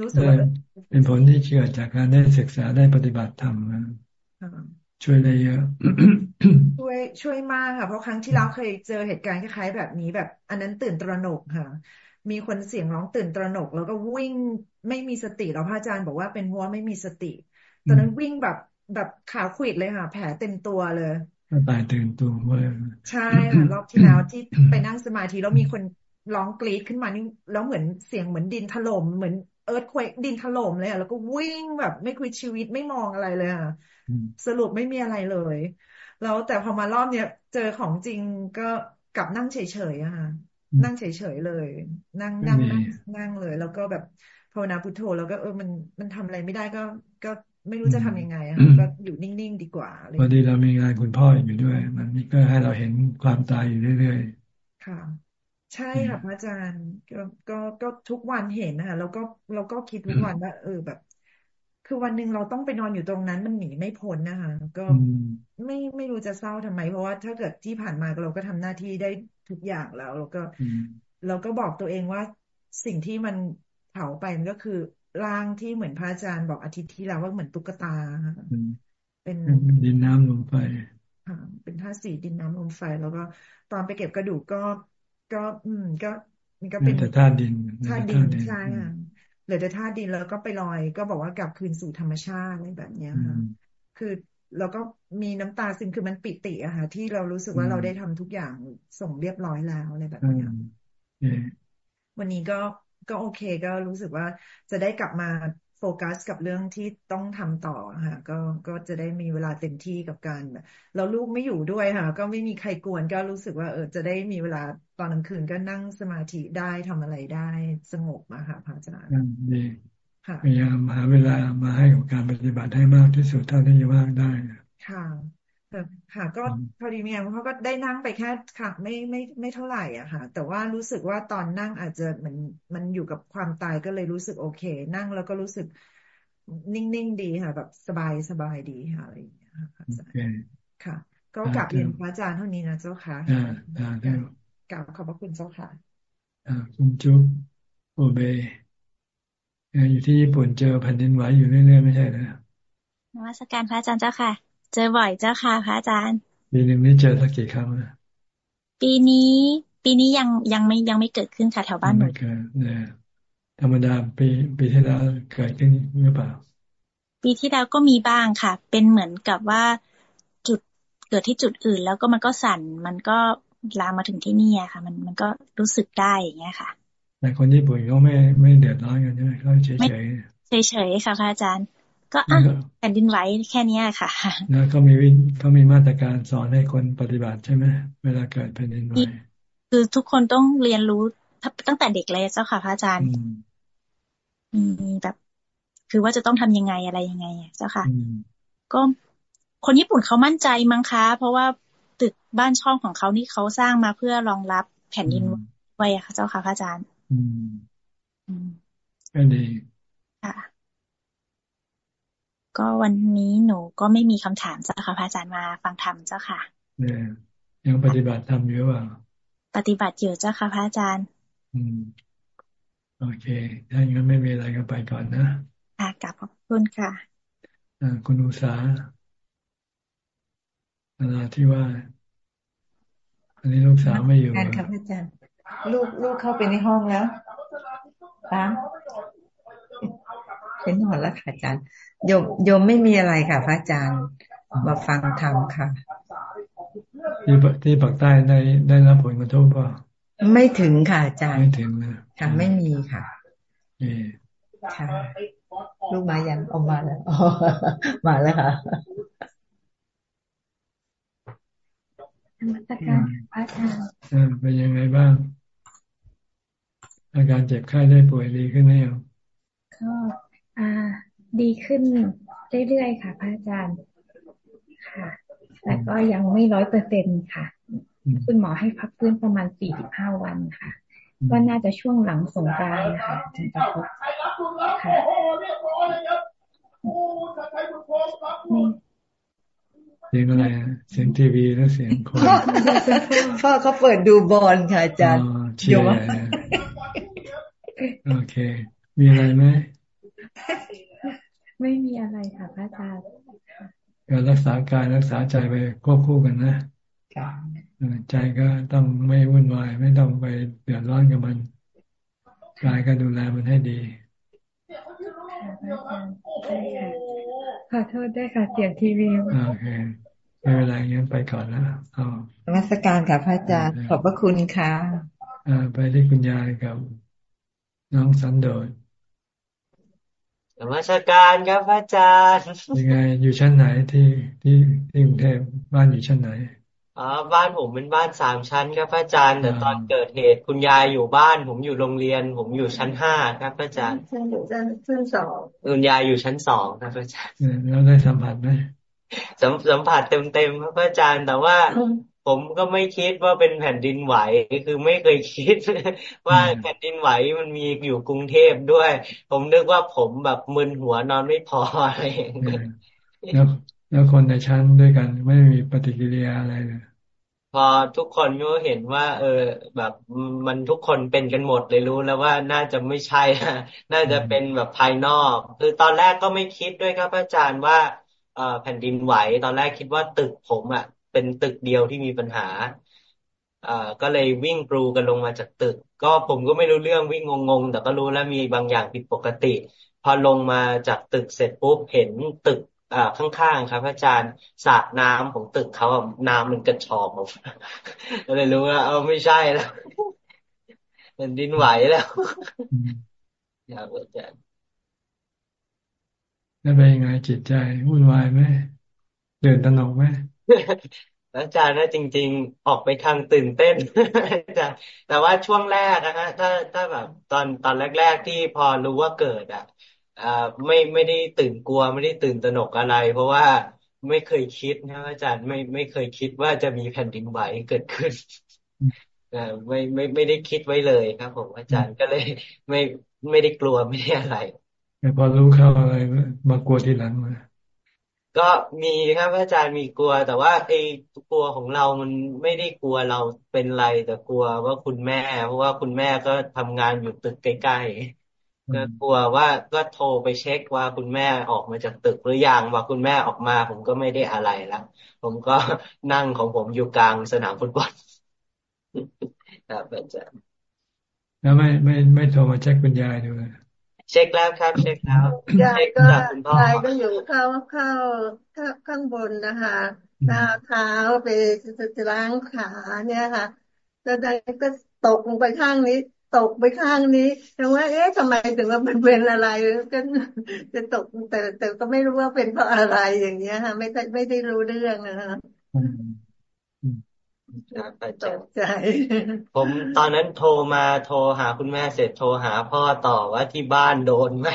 รู้สึกว่าเป็นผลที่เกิดจากการได้ศึกษาได้ปฏิบัติธรรมช่วยได้เยอะช่วยช่วยมากค่ะ เพราะครั้งที่เราเคยเจอเหตุการณ์คล้ายๆแบบนี้แบบ อันนั้นตื่นตระหนกค่ะ มีคนเสียงร้องตื่นตระหนก แล้วก็วิ่งไม่มีสติแล้วพระอาจารย์บอกว่าเป็นเพราะว่าไม่มีสติ ตอนนั้นวิ่งแบบแบบขาขวิดเลยค่ะ แผลเต็มตัวเลยตายตื่นตัวเลยใช่ค่ะรอบที่แล้วที่ไปนั่งสมาธิแล้วมีคนร้องกรีดขึ้นมานี่แล้วเหมือนเสียงเหมือนดินถล่มเหมือนเอิร์ธควกดินถล่มเลยอะแล้วก็วิ่งแบบไม่คุยชีวิตไม่มองอะไรเลยอะสรุปไม่มีอะไรเลย แล้วแต่พอมารอบเนี้ยเจอของจริงก็กลับนั่งเฉยๆอะค่ะนั่งเฉยๆเลย นั่งนั่งนั่งนั่งเลย แล้วก็แบบภาวนาพุทโธแล้วก็เออมันมันทำอะไรไม่ได้ก็ก็ ไม่รู้จะทำยังไงอะก็อยู่นิ่งๆดีกว่าพอดีเรามีงานคุณพ่ออยู่ด้วย มันนี่ก็ให้เราเห็นความตายอยู่เรื่อยๆค่ะ ใช่ค่ะอาจารย์ก็ก็ก็ทุกวันเห็นนะคะแล้วก็เราก็คิดทุกวันว่าเออแบบ คือวันหนึ่งเราต้องไปนอนอยู่ตรงนั้นมันหนีไม่พ้นนะคะก็ไม่ไม่รู้จะเศร้าทำไม เพราะว่าถ้าเกิดที่ผ่านมาเราก็ทำหน้าที่ได้ทุกอย่างแล้ว เราก็เราก็บอกตัวเองว่าสิ่งที่มันเผาไปมันก็คือ ร่างที่เหมือนพระอาจารย์บอกอาทิตย์ที่แล้วว่าเหมือนตุ๊กตาเป็นดินน้ำลมไฟเป็นธาตุสีดินน้ำลมไฟแล้วก็ตอนไปเก็บกระดูกก็ ก็ อืม ก็มันก็เป็นแต่ธาตุดินธาตุดินใช่ค่ะเหลือแต่ธาตุดินแล้วก็ไปลอย ก็บอกว่ากลับคืนสู่ธรรมชาติอะไรแบบเนี้ยค่ะคือเราก็มีน้ำตาซึมคือมันปิติอะค่ะ ที่เรารู้สึกว่าเราได้ทำทุกอย่างส่งเรียบร้อยแล้วอะไรแบบนี้วันนี้ก็ ก็โอเค ก็รู้สึกว่าจะได้กลับมาโฟกัสกับเรื่องที่ต้องทำต่อค่ะ ก็ก็จะได้มีเวลาเต็มที่กับการแล้วลูกไม่อยู่ด้วยค่ะ ก็ไม่มีใครกวนก็รู้สึกว่าเออจะได้มีเวลาตอนกลางคืนก็นั่งสมาธิได้ทำอะไรได้สงบมาค่ะพระอาจารย์ดีพยายามหาเวลามาให้กับการปฏิบัติให้มากที่สุดเท่าที่จะมากได้ค่ะ ค่ะ ก็พอดีมีเขาก็ได้นั่งไปแค่ค่ะไม่ไม่ไม่เท่าไหร่อะค่ะ แต่ว่ารู้สึกว่าตอนนั่งอาจจะเหมือนมันอยู่กับความตายก็เลยรู้สึกโอเค นั่งแล้วก็รู้สึกนิ่งๆดีค่ะ แบบสบายสบายดีค่ะอะไรอย่างเงี้ยค่ะค่ะ ก็กลับเรียนพระอาจารย์เท่านี้นะเจ้าค่ะกลับขอบพระคุณเจ้าค่ะคุณจุ๊บโอเบอยู่ที่ญี่ปุ่นเจอแผ่นดินไหวอยู่เรื่อยๆไม่ใช่เหรอนวัตการพระอาจารย์เจ้าค่ะ เจอบ่อยเจ้าค่ะพระอาจารย์ปีหนึ่งนี่เจอสักกี่ครั้งนะปีนี้ ปีนี้ยังยังไม่ยังไม่เกิดขึ้นค่ะแถวบ้านหนูเนี่ยธรรมดาปีปีที่แล้วเกิดขึ้นหรือเปล่า ปีที่แล้วก็มีบ้างค่ะ เป็นเหมือนกับว่าจุดเกิดที่จุดอื่น แล้วก็มันก็สั่น มันก็ลามมาถึงที่นี่ค่ะ มันมันก็รู้สึกได้อย่างเงี้ยค่ะแต่คนญี่ปุ่นเขาไม่ไม่เดือดร้อนกันใช่ไหมเขาเฉยเฉยเฉยๆค่ะพระอาจารย์ ก็อะแผ่นดินไหวแค่นี้ค่ะแล้วเขามีวิเขามีมาตรการสอนให้คนปฏิบัติใช่ไหมเวลาเกิดแผ่นดินไหวคือทุกคนต้องเรียนรู้ตั้งแต่เด็กเลยเจ้าค่ะพระอาจารย์มีแบบ คือว่าจะต้องทำยังไงอะไรยังไงเจ้าค่ะ ก็คนญี่ปุ่นเขามั่นใจมั้งคะ เพราะว่าตึกบ้านช่องของเขานี่เขาสร้างมาเพื่อรองรับแผ่นดินไหวค่ะ เจ้าค่ะพระอาจารย์ อืมก็ดีค่ะ ก็วันนี้หนูก็ไม่มีคำถามเจ้าค่ะพระอาจารย์มาฟังธรรมเจ้าค่ะเนี่ยยังปฏิบัติธรรมอยู่ว่า ปฏิบัติอยู่เจ้าค่ะพระอาจารย์ อืม โอเค ถ้าอย่างนั้นไม่มีอะไรก็ไปก่อนนะค่ะกลับขอบคุณค่ะอ่าคุณอุษาเวลาที่ว่า อันนี้ลูกสาวไม่อยู่ครับอาจารย์ ลูกลูกเข้าไปในห้องแล้วป้า เป็นนอนแล้วค่ะอาจารย์โยมโยมไม่มีอะไรค่ะพระอาจารย์มาฟังธรรมค่ะที่ที่ปากใต้ได้ได้รับผลกระทบป่ะไม่ถึงค่ะอาจารย์ไม่ถึงนะค่ะไม่มีค่ะเอค่ะลูกมายังออกมาแล้วมาแล้วค่ะมาตรการพระอาจารย์เป็นยังไงบ้าง อาการเจ็บไข้ได้ป่วยดีขึ้นไหมยังก็ อ่า ดีขึ้นเรื่อยๆค่ะ พระอาจารย์ ค่ะ แต่ก็ยังไม่ร้อยเปอร์เซ็นค่ะ คุณหมอให้พักฟื้นประมาณสี่สิบห้าวันค่ะ ก็น่าจะช่วงหลังสงกรานต์นะคะถึงจะพบค่ะเสียงอะไรเสียงทีวีแล้วเสียงคนพ่อเขาเปิดดูบอลค่ะอาจารย์เดี๋ยวโอเค มีอะไรไหม ไม่มีอะไรค่ะพระอาจารย์การรักษากายรักษาใจไปควบคู่กันนะใจก็ต้องไม่วุ่นวาย ไม่ต้องไปเดือดร้อนกับมันกายก็ดูแลมันให้ดีขอโทษได้ค่ะเสียงทีวีโอเคไม่เป็นไรงั้นไปก่อนนะเอานมัสการค่ะพระอาจารย์ขอบพระคุณค่ะอ่าไปที่คุณยายกับน้องสันโดษ นมัสการครับพระอาจารย์ยังไงอยู่ชั้นไหนที่ที่ที่กรุงเทพบ้านอยู่ชั้นไหนอ๋อบ้านผมเป็นบ้านสามชั้นครับพระอาจารย์แต่ตอนเกิดเหตุคุณยายอยู่บ้าน ผมอยู่โรงเรียน ผมอยู่ชั้นห้าครับพระอาจารย์ชั้นอยู่ชั้นชั้นสองคุณยายอยู่ชั้นสองครับพระอาจารย์แล้วได้สัมผัสไหมสัมสัมผัสเต็มเต็มครับพระอาจารย์แต่ว่า ผมก็ไม่คิดว่าเป็นแผ่นดินไหวคือไม่เคยคิด ว่าแผ่นดินไหวมันมีอยู่กรุงเทพด้วย ผมนึกว่าผมแบบมึนหัวนอนไม่พออะไรอย่างเงี้ยแล้วแล้วคนในชั้นด้วยกันไม่มีปฏิกิริยาอะไรเลยพอทุกคนก็เห็นว่า เออ แบบมันทุกคนเป็นกันหมดเลยรู้แล้วว่าน่าจะไม่ใช่น่าจะเป็นแบบภายนอก คือตอนแรกก็ไม่คิดด้วยครับอาจารย์ว่าเออแผ่นดินไหว ตอนแรกคิดว่าตึกผมอะ เป็นตึกเดียวที่มีปัญหาอ่าก็เลยวิ่งปลูกันลงมาจากตึก ก็ผมก็ไม่รู้เรื่องวิ่งงงๆ แต่ก็รู้แล้วมีบางอย่างผิดปกติ พอลงมาจากตึกเสร็จปุ๊บเห็นตึกอ่าข้างๆครับ อาจารย์สระน้ำของตึกเขาน้ำมันกระชอกออกก็เลยรู้ว่าเอาไม่ใช่แล้วเป็นดินไหวแล้วอยากอาจารย์แล้วเป็นยังไงจิตใจวุ่นวายไหมเดือดตนกไหม อาจารย์นะจริง ๆ ออกไปทางตื่นเต้นแต่ว่าช่วงแรกนะฮะถ้าถ้าแบบตอนตอนแรก ๆ ที่พอรู้ว่าเกิด อะอ่าไม่ไม่ได้ตื่นกลัวไม่ได้ตื่นตระหนกอะไร เพราะว่าไม่เคยคิดนะอาจารย์ไม่ไม่เคยคิดว่าจะมีแผ่นดินไหวเกิดขึ้นอ่าไม่ไม่ไม่ได้คิดไว้เลยครับ ผมอาจารย์ก็เลย ไม่ไม่ได้กลัวไม่ได้อะไรแต่พอรู้เข้าอะไรมากลัวทีหลังมา ก็มีครับอาจารย์มีกลัว แต่ว่าไอ้กลัวของเรามันไม่ได้กลัวเราเป็นไรแต่กลัวว่าคุณแม่ เพราะว่าคุณแม่ก็ทำงานอยู่ตึกใกล้ก็กลัวว่าก็โทรไปเช็คว่าคุณแม่ออกมาจากตึกหรือยังว่าคุณแม่ออกมา ผมก็ไม่ได้อะไรแล้วผมก็นั่งของผมอยู่กลางสนามฟุตบอลครับอาจารย์แล้วไม่ไม่ไม่โทรมาเช็คคุณยายดูเลย เช็คแล้วครับ เช็คแล้วยายก็ยายก็อยู่เข้าเข้าข้างบนนะคะหน้าเท้าไปล้างขาเนี่ยค่ะแล้วได้ก็ตกลงไปข้างนี้ตกไปข้างนี้แต่ว่า เอ๊ะทำไมถึงว่ามันเป็นอะไรก็จะตกแต่แต่ก็ไม่รู้ว่าเป็นเพราะอะไรอย่างเงี้ยค่ะ ไม่ได้ไม่ได้รู้เรื่องนะคะ ตกใจ ผมตอนนั้นโทรมาโทรหาคุณแม่เสร็จโทรหาพ่อต่อว่าที่บ้านโดนไหม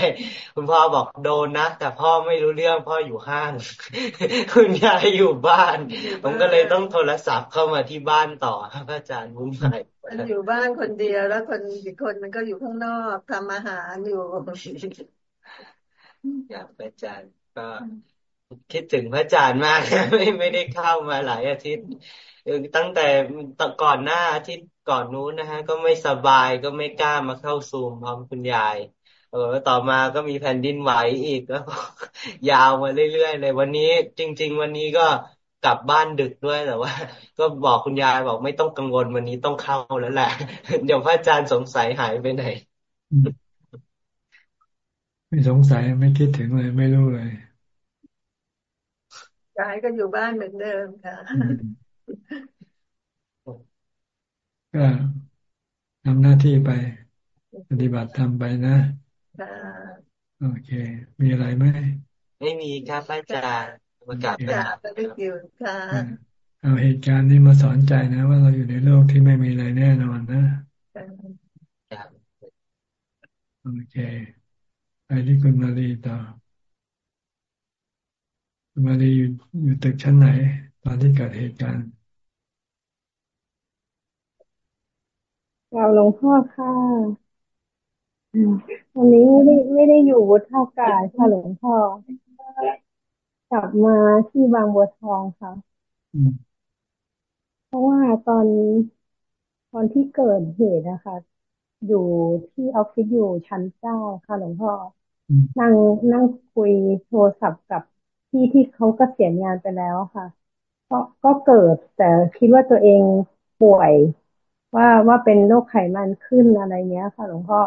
คุณพ่อบอกโดนนะ แต่พ่อไม่รู้เรื่องพ่ออยู่ห้าง คุณยายอยู่บ้าน ผมก็เลยต้องโทรศัพท์เข้ามาที่บ้านต่อครับอาจารย์มุ้งใหม่มันอยู่บ้านคนเดียวแล้วคนอีกคนมันก็อยู่ข้างนอกทำอาหารอยู่อยากอาจารย์ก็ คิดถึงพระอาจารย์มากไม่ไม่ได้เข้ามาหลายอาทิตย์ตั้งแต่ก่อนหน้าอาทิตย์ก่อนนู้นนะฮะ ก็ไม่สบายก็ไม่กล้ามาเข้าซูมพร้อมคุณยายเออต่อมาก็มีแผ่นดินไหวอีกแล้วยาวมาเรื่อยๆเลย วันนี้จริง ๆ วันนี้ก็กลับบ้านดึกด้วยแต่ว่า ก็บอกคุณยายบอกไม่ต้องกังวลวันนี้ต้องเข้าแล้วแหละ เดี๋ยวพระอาจารย์สงสัยหายไปไหน ไม่สงสัยไม่คิดถึงเลย ไม่รู้เลย ยายก็อยู่บ้านเหมือนเดิมค่ะก็ทำหน้าที่ไป ปฏิบัติทำไปนะโอเค มีอะไรไหมไม่มีครับอาจารย์ประกาศประกาศอยู่ค่ะเอาเหตุการณ์นี้มาสอนใจนะ ว่าเราอยู่ในโลกที่ไม่มีอะไรแน่นอนนะโอเค ไปที่คุณมารีต่อคุณ มารีอยู่อยู่ตึกชั้นไหน ตอนที่เกิดเหตุการณ์เราหลวงพ่อค่ะวันนี้ไม่ได้ไม่ได้อยู่วุฒากาศค่ะหลวงพ่อ กลับมาที่บางบัวทองค่ะ เพราะว่าตอนตอนที่เกิดเหตุนะคะ อยู่ที่ออฟฟิศอยู่ชั้นเก้าค่ะหลวงพ่อ นั่งนั่งคุยโทรศัพท์กับ พี่ที่เขาก็เสียงานไปแล้วค่ะ ก็ก็เกิดแต่คิดว่าตัวเองป่วยว่าว่าเป็นโรคไขมันขึ้นอะไรเงี้ยค่ะ หลวงพ่อ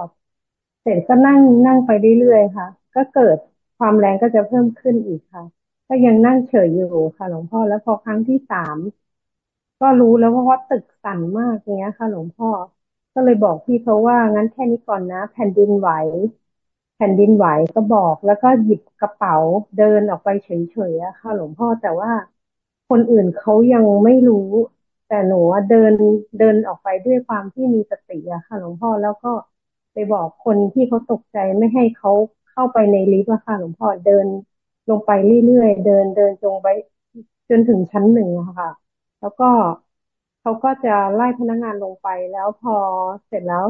เสร็จก็นั่งนั่งไปเรื่อยๆค่ะ ก็เกิดความแรงก็จะเพิ่มขึ้นอีกค่ะ ก็ยังนั่งเฉยอยู่ค่ะ หลวงพ่อแล้วพอครั้งที่สามก็รู้แล้วว่าว่าตึกสั่นมากเงี้ยค่ะ หลวงพ่อ ก็เลยบอกพี่เขาว่างั้นแค่นี้ก่อนนะ แผ่นดินไหว แผ่นดินไหวก็บอก แล้วก็หยิบกระเป๋าเดินออกไปเฉยๆอะค่ะ หลวงพ่อแต่ว่าคนอื่นเขายังไม่รู้ แต่หนูเดินเดินออกไปด้วยความที่มีสติอะค่ะ หลวงพ่อแล้วก็ไปบอกคนที่เขาตกใจไม่ให้เขาเข้าไปในลิฟต์อะค่ะ หลวงพ่อเดินลงไปเรื่อยๆเดินเดินจงไปจนถึงชั้นหนึ่งอะค่ะ แล้วก็เขาก็จะไล่พนักงานลงไปแล้วพอเสร็จแล้ว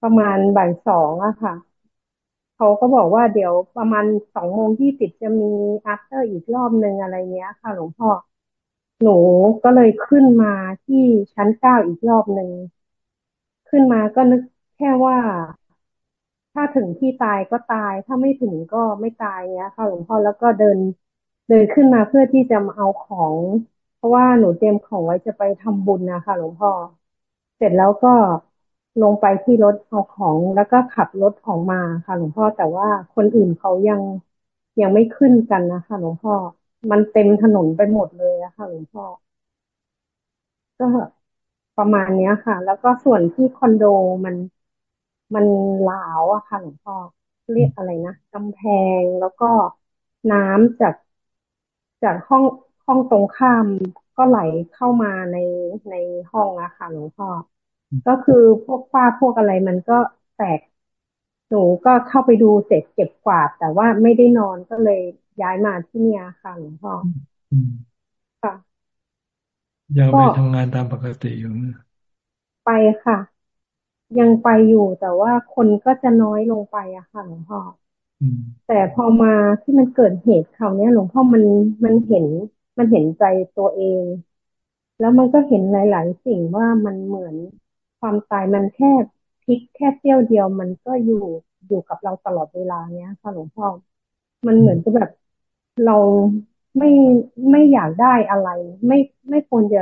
ประมาณบ่ายสองอะค่ะ เขาก็บอกว่าเดี๋ยวประมาณสองโมงที่สิบจะมีอัพเตอร์อีกรอบหนึ่งอะไรเงี้ย ค่ะ หลวงพ่อ หนูก็เลยขึ้นมาที่ชั้นเก้าอีกรอบหนึ่ง ขึ้นมาก็นึกแค่ว่า ถ้าถึงที่ตายก็ตาย ถ้าไม่ถึงก็ไม่ตายเงี้ย ค่ะ หลวงพ่อแล้วก็เดินเดินขึ้นมาเพื่อที่จะมาเอาของ เพราะว่าหนูเตรียมของไว้จะไปทำบุญนะคะหลวงพ่อ เสร็จแล้วก็ ลงไปที่รถเอาของแล้วก็ขับรถออกมาค่ะหลวงพ่อแต่ว่าคนอื่นเขายังยังไม่ขึ้นกันนะคะหลวงพ่อ มันเต็มถนนไปหมดเลยอะค่ะหลวงพ่อ ก็ประมาณเนี้ยค่ะ แล้วก็ส่วนที่คอนโดมันมันหลาวอะค่ะหลวงพ่อเรียกอะไรนะกำแพงแล้วก็น้ำจากจากห้องห้องตรงข้ามก็ไหลเข้ามาในในห้องอะค่ะหลวงพ่อ ก็คือพวกฝ้าพวกอะไรมันก็แตกหนูก็เข้าไปดูเสร็จเก็บกวาด แต่ว่าไม่ได้นอนก็เลยย้ายมาที่เนี่ยค่ะหลวงพ่อค่ะยังไปทำงานตามปกติอยู่ไปค่ะ ยังไปอยู่แต่ว่าคนก็จะน้อยลงไปอะค่ะหลวงพ่อแต่พอมาที่มันเกิดเหตุคราวนี้หลวงพ่อมันมันเห็นมันเห็นใจตัวเอง แล้วมันก็เห็นหลาย ๆ สิ่งว่ามันเหมือน ความตายมันแค่พลิกแค่เตี้ยวเดียวมันก็อยู่อยู่กับเราตลอดเวลาเนี้ยค่ะหลวงพ่อ มันเหมือนกับแบบเราไม่ไม่อยากได้อะไร ไม่ไม่ควรจะ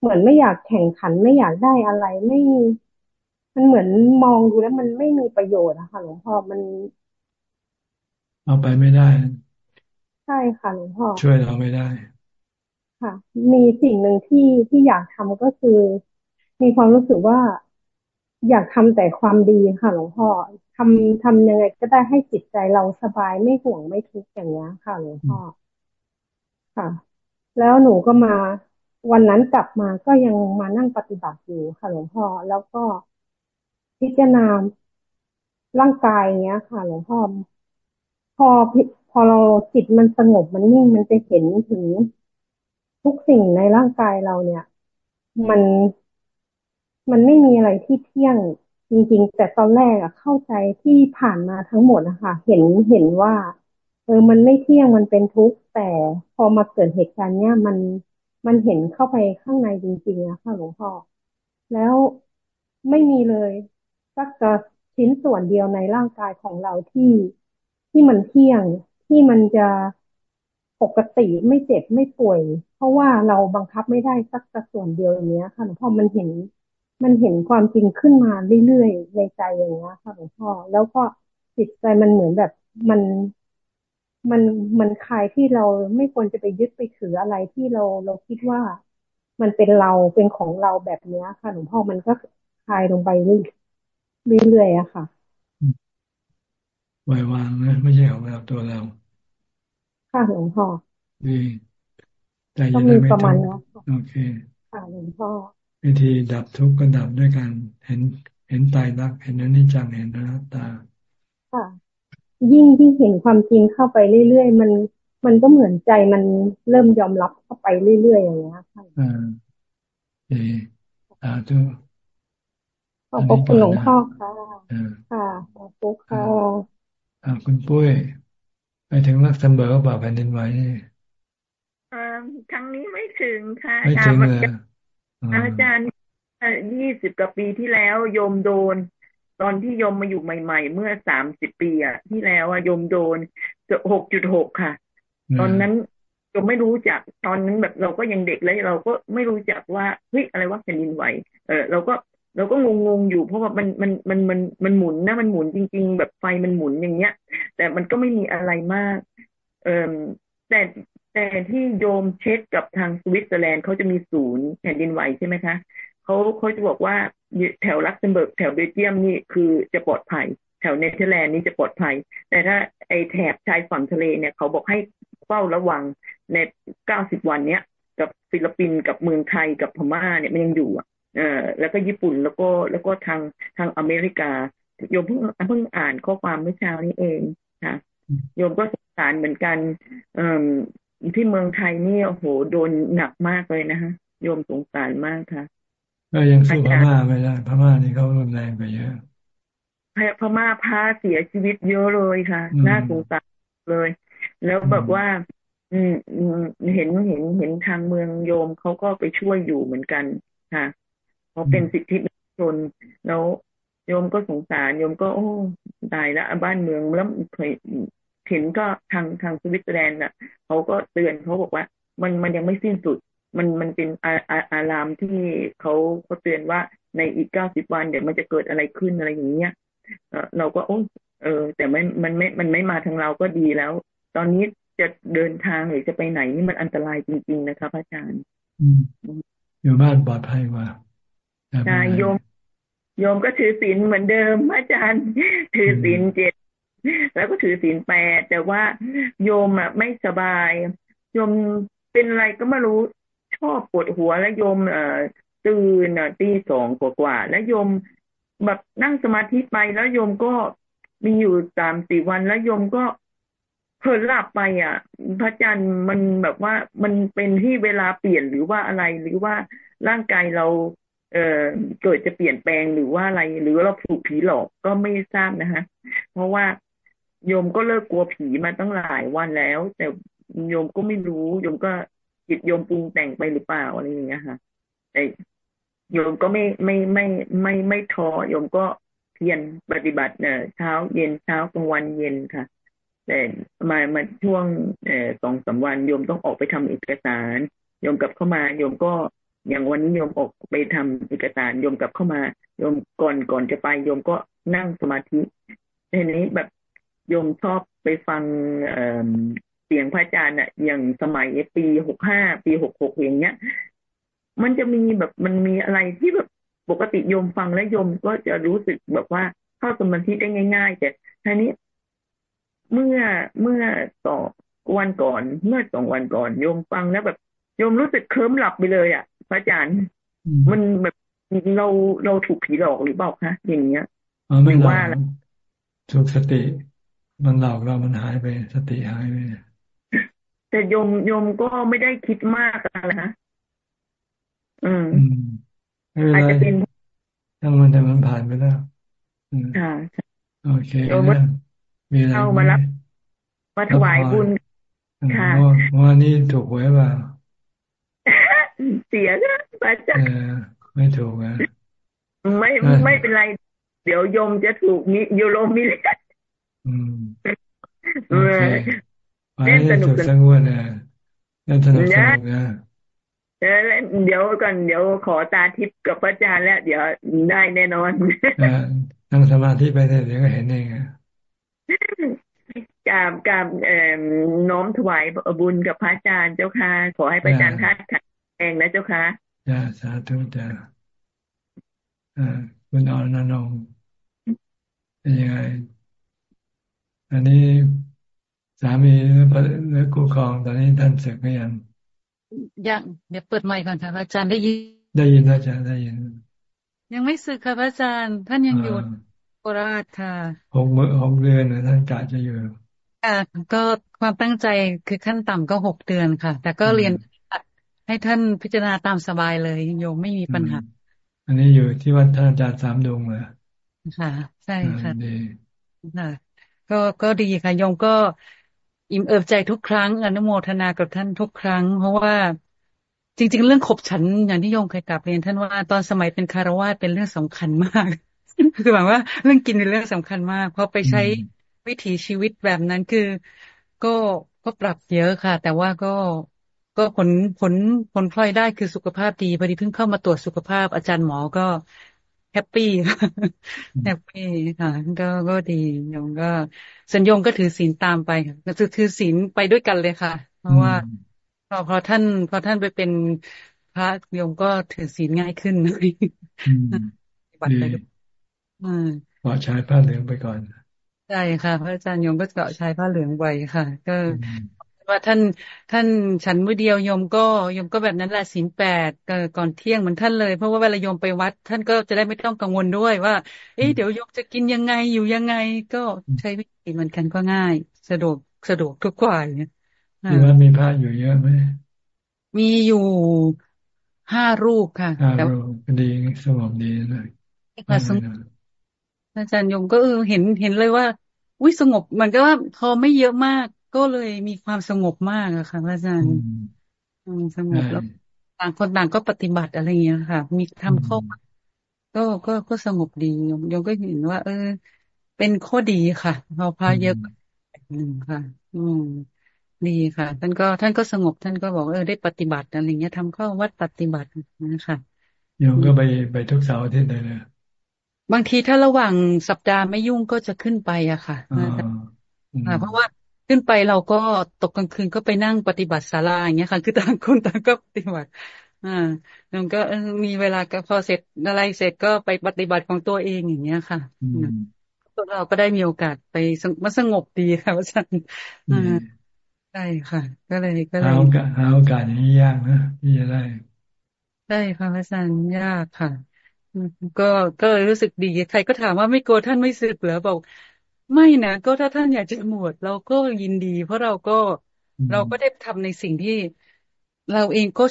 เหมือนไม่อยากแข่งขัน ไม่อยากได้อะไร ไม่ มันเหมือนมองดูแล้วมันไม่มีประโยชน์อะค่ะหลวงพ่อมัน เอาไปไม่ได้ ใช่ค่ะหลวงพ่อช่วยเราไม่ได้ ค่ะ มีสิ่งหนึ่งที่ที่อยากทำก็คือ มีความรู้สึกว่าอยากทำแต่ความดีค่ะหลวงพ่อทำทำยังไงก็ได้ให้จิตใจเราสบายไม่ห่วงไม่ทุกข์อย่างนี้ค่ะหลวงพ่อค่ะ แล้วหนูก็มาวันนั้นกลับมาก็ยังมานั่งปฏิบัติอยู่ค่ะหลวงพ่อแล้วก็พิจารณาร่างกายเนี้ย ค่ะหลวงพ่อพอพอเราจิตมันสงบมันนิ่งมันจะเห็นถึงทุกสิ่งในร่างกายเราเนี่ย มัน มันไม่มีอะไรที่เที่ยงจริง ๆ แต่ตอนแรกอะเข้าใจที่ผ่านมาทั้งหมดนะคะเห็นเห็นว่า เออมันไม่เที่ยงมันเป็นทุกข์แต่พอมาเกิดเหตุการณ์เนี้ยมันมันเห็นเข้าไปข้างในจริงๆนะคะหลวงพ่อแล้วไม่มีเลยสักชิ้นส่วนเดียวในร่างกายของเราที่ที่มันเที่ยงที่มันจะปกติไม่เจ็บไม่ป่วย เพราะว่าเราบังคับไม่ได้สักส่วนเดียวอย่างเนี้ยค่ะหลวงพ่อมันเห็น มันเห็นความจริงขึ้นมาเรื่อยๆในใจอย่างเงี้ยค่ะหลวงพ่อแล้วก็จิตใจมันเหมือนแบบมันมันมันคลายที่เราไม่ควรจะไปยึดไปถืออะไรที่เราเราคิดว่ามันเป็นเราเป็นของเราแบบเนี้ยค่ะหลวงพ่อมันก็คลายลงไปเรื่อยๆอะค่ะปล่อยวางนะไม่ใช่ของเราตัวเรา ค่ะหลวงพ่อดีใจเย็นไม่ต้องโอเคค่ะหลวงพ่อ วิธีดับทุกข์ก็ดับด้วยการเห็นเห็นตายรักเห็นอนิจจังเห็นอนัตตาค่ะ ยิ่งที่เห็นความจริงเข้าไปเรื่อยๆมันมันก็เหมือนใจมันเริ่มยอมรับเข้าไปเรื่อยๆอย่างเงี้ยค่ะอ่าดีสาธุขอบคุณหลวงพ่อค่ะค่ะขอบคุณค่ะอ่าคุณปุ้ยไปถึงลักเซมเบิร์กเปล่าแผ่นดินไหวนี่ครั้งนี้ไม่ถึงค่ะไม่ถึงเลย อาจารย์ยี่สิบกว่าปีที่แล้วโยมโดน ตอนที่โยมมาอยู่ใหม่ ๆ เมื่อสามสิบปีอะที่แล้วอะโยมโดนหกจุดหกค่ะ ตอนนั้นโยมไม่รู้จักตอนนั้นแบบเราก็ยังเด็กแล้วเราก็ไม่รู้จักว่าเฮ้ยอะไรว่าแผ่นดินไหวเออเราก็เราก็งงๆอยู่เพราะว่ามันมันมันมันมันหมุนนะมันหมุนจริง ๆ แบบไฟมันหมุนอย่างเงี้ย แต่มันก็ไม่มีอะไรมาก เออแต่ แต่ที่โยมเช็คกับทางสวิตเซอร์แลนด์เขาจะมีศูนย์แผ่นดินไหวใช่ไหมคะเขาเขาจะบอกว่าแถวลักเซมเบิร์กแถวเบลเยียมนี่คือจะปลอดภัย แถวเนเธอร์แลนด์นี่จะปลอดภัย แต่ถ้าไอแถบชายฝั่งทะเลเนี่ยเขาบอกให้เฝ้าระวังในเก้าสิบวันเนี้ยกับฟิลิปปินส์กับเมืองไทยกับพม่าเนี่ยมันยังอยู่อะเออแล้วก็ญี่ปุ่นแล้วก็แล้วก็ทางทางอเมริกาโยมเพิ่งเพิ่งอ่านข้อความเมื่อเช้านี้เองค่ะโยมก็สงสารเหมือนกันเอ่อ ที่เมืองไทยนี่โอ้โหโดนหนักมากเลยนะคะโยมสงสารมากค่ะก็ยังสู้พม่าไม่ได้พม่านี่เขารุนแรงไปเยอะพม่าพาเสียชีวิตเยอะเลยค่ะน่าสงสารเลย แล้วแบบว่า อืมเห็นเห็นเห็นทางเมืองโยมเขาก็ไปช่วยอยู่เหมือนกันค่ะเขาเป็นสิทธิมนุษยชนแล้วโยมก็สงสารโยมก็โอ้ตายละบ้านเมืองแล้ว เคยเห็นก็ทางทางสวิตเซอร์แลนด์อะเขาก็เตือนเขาบอกว่า มันมันยังไม่สิ้นสุด มันมันเป็นอาอาอารามที่เขาเขาเตือนว่าในอีกเก้าสิบวันเดี๋ยวมันจะเกิดอะไรขึ้นอะไรอย่างเงี้ยเราก็โอ้เออ แต่ไม่มันไม่มันไม่มาทางเราก็ดีแล้ว ตอนนี้จะเดินทางหรือจะไปไหนนี่มันอันตรายจริง ๆ นะครับอาจารย์อยู่บ้านปลอดภัยกว่าใช่โยมโยมก็ถือศีลเหมือนเดิมอาจารย์ ถือศีลเจ็ด แล้วก็ถือศีลแปดแต่ว่าโยมอะไม่สบาย โยมเป็นอะไรก็ไม่รู้ชอบปวดหัวแล้วโยมเอ่อตื่นตีสองกว่าๆแล้วโยมแบบนั่งสมาธิไปแล้วโยมก็มีอยู่สามสี่วันแล้วโยมก็เผลอหลับไปอะ พระจันทร์มันแบบว่ามันเป็นที่เวลาเปลี่ยนหรือว่าอะไรหรือว่าร่างกายเราเอ่อเกิดจะเปลี่ยนแปลงหรือว่าอะไร หรือเราถูกผีหลอกก็ไม่ทราบนะฮะเพราะว่า โยมก็เลิกกลัวผีมาตั้งหลายวันแล้ว แต่โยมก็ไม่รู้โยมก็จิตโยมปรุงแต่งไปหรือเปล่าอะไรอย่างเงี้ยค่ะ แต่โยมก็ไม่ไม่ไม่ไม่ไม่ท้อโยมก็เพียรปฏิบัติเอ่อเช้าเย็นเช้ากลางวันเย็นค่ะ แต่มามาช่วงเอ่อสองสาวันโยมต้องออกไปทำเอกสารโยมกลับเข้ามาโยมก็อย่างวันนี้โยมออกไปทำเอกสารโยมกลับเข้ามาโยมก่อนก่อนจะไปโยมก็นั่งสมาธิทีนี้แบบ โยมชอบไปฟังเเสียงพระอาจารย์อะอย่างสมัยปีหกห้าปีหกหกอย่างเงี้ย มันจะมีแบบมันมีอะไรที่แบบปกติโยมฟังแล้วโยมก็จะรู้สึกแบบว่าเข้าสมาธิได้ง่าย ๆ แต่ทีนี้เมื่อเมื่อต่อวันก่อน เมื่อสองวันก่อน โยมฟังแล้วแบบโยมรู้สึกเคลิ้มหลับไปเลยอะพระอาจารย์ มันแบบเราเราถูกผีหลอกหรือเปล่าคะอย่างเงี้ยไม่ว่าถูกสติ มันหลอกเรามันหายไป สติหายไปแต่โยมโยมก็ไม่ได้คิดมากอะไรนะอืมอาจจะเป็นทั้งมันแต่มันผ่านไปแล้วค่ะโอเคโยมมีอะไรเข้ามารับมาถวายบุญค่ะว่านี่ถูกหวยเปล่าเสียนะพระอาจารย์ไม่ถูกอะไม่ไม่เป็นไร เดี๋ยวโยมจะถูกมีโยโรมิเลตอืมโอ เคเล่นสนุกสนุกนะเล่นสนุกสนุกนะเดี๋ยวก่อนเดี๋ยวขอตาทิพย์กับพระอาจารย์แล้ว เดี๋ยวได้แน่นอนนั่งสมาธิไปเดี๋ยวก็เห็นเองอะกราบกราบน้อมถวายบุญกับพระอาจารย์เจ้าค่ะ ขอให้พระอาจารย์ทัดขัดแองนะเจ้าค่ะจ้าสาธุจ้าอ่าคุณอรนนงเป็นยังไง อันนี้สามีหรือคู่ครองตอนนี้ท่านเสร็จก็ยังยังเดี๋ยวเปิดไมค์ก่อนค่ะพระอาจารย์ได้ยิน ได้ยินอาจารย์ได้ยิน ยังไม่สึกค่ะพระอาจารย์ ท่านยังอยู่โคราชค่ะหกมือหกเดือนนะท่านกะจะอยู่อ่าก็ความตั้งใจคือขั้นต่ำก็หกเดือนค่ะ แต่ก็เรียนให้ท่านพิจารณาตามสบายเลยโยมไม่มีปัญหา อันนี้อยู่ที่วัดท่านอาจารย์สามดงเหรอค่ะ ใช่ค่ะค่ะ ก็ก็ดีค่ะโยมก็อิ่มเอิบใจทุกครั้งอนุโมทนากับท่านทุกครั้ง เพราะว่าจริง ๆ เรื่องขบฉันอย่างที่โยมเคยกลับเรียนท่านว่าตอนสมัยเป็นคารวาสเป็นเรื่องสำคัญมาก คือแบบว่าเรื่องกินเป็นเรื่องสำคัญมากเพราะไปใช้วิถีชีวิตแบบนั้นคือก็ก็ปรับเยอะค่ะ แต่ว่าก็ก็ผลผลผลพลอยได้คือสุขภาพดีพอดีเพิ่งเข้ามาตรวจสุขภาพอาจารย์หมอก็ happy happy ค่ะก็ก็ดีโยมก็สัญญงก็ถือศีลตามไปค่ะถือถือศีลไปด้วยกันเลยค่ะ เพราะว่าพอพอท่าน พอท่านไปเป็นพระโยมก็ถือศีลง่ายขึ้นปฏิบัติไปด้วยขอใช้ผ้าเหลืองไปก่อนใช่ค่ะ พระอาจารย์โยมก็เกาะใช้ผ้าเหลืองไว้ค่ะ ก็ ว่าท่านท่านฉันมือเดียวโยมก็โยมก็แบบนั้นแหละศีลแปดก่อนเที่ยงเหมือนท่านเลย เพราะว่าเวลาโยมไปวัด ท่านก็จะได้ไม่ต้องกังวลด้วยว่า เอ๊ะเดี๋ยวโยมจะกินยังไงอยู่ยังไง ก็ใช้วิธีเหมือนกันก็ง่าย สะดวกสะดวกทุกกว่าเนี่ยมีว่ามีพระอยู่เยอะไหมมีอยู่ห้ารูปค่ะห้ารูปดีสงบดีเลยอาจารย์ยมก็เออเห็นเห็นเลยว่าอุ้ยสงบมันก็ว่าพอไม่เยอะมาก ก็เลยมีความสงบมากอะค่ะอาจารย์สงบแล้วต่างคนต่างก็ปฏิบัติอะไรอย่างเงี้ยค่ะ มีทำข้อก็ก็ก็สงบดียมยมก็เห็นว่า เออ เป็นข้อดีค่ะพอพระเยอะหนึ่งค่ะ อืมดีค่ะ ท่านก็ท่านก็สงบท่านก็บอกเออได้ปฏิบัติอะไรเงี้ยทำข้อวัดปฏิบัตินะคะโยมก็ไปไปทุกเสาร์อาทิตย์เลยนะบางทีถ้าระหว่างสัปดาห์ไม่ยุ่งก็จะขึ้นไปอะค่ะเพราะว่า ขึ้นไปเราก็ตกกลางคืนก็ไปนั่งปฏิบัติศาลาอย่างเงี้ยค่ะ คือต่างคนต่างก็ปฏิบัติ อ่าแล้วก็มีเวลาก็พอเสร็จอะไรเสร็จก็ไปปฏิบัติของตัวเองอย่างเงี้ยค่ะตัวเราก็ได้มีโอกาสไปมาสงบดีค่ะอาจารย์ใช่ค่ะ ก็เลยก็เลยหาโอกาสหาโอกาสอย่างนี้ยากนะที่จะได้ใช่ค่ะอาจารย์ยากค่ะก็ก็เลยรู้สึกดี ใครก็ถามว่าไม่กลัวท่านไม่สึกเหรอบอก ไม่นะก็ถ้าท่านอยากจะหมดเราก็ยินดี เพราะเราก็เราก็ได้ทำในสิ่งที่เราเองก็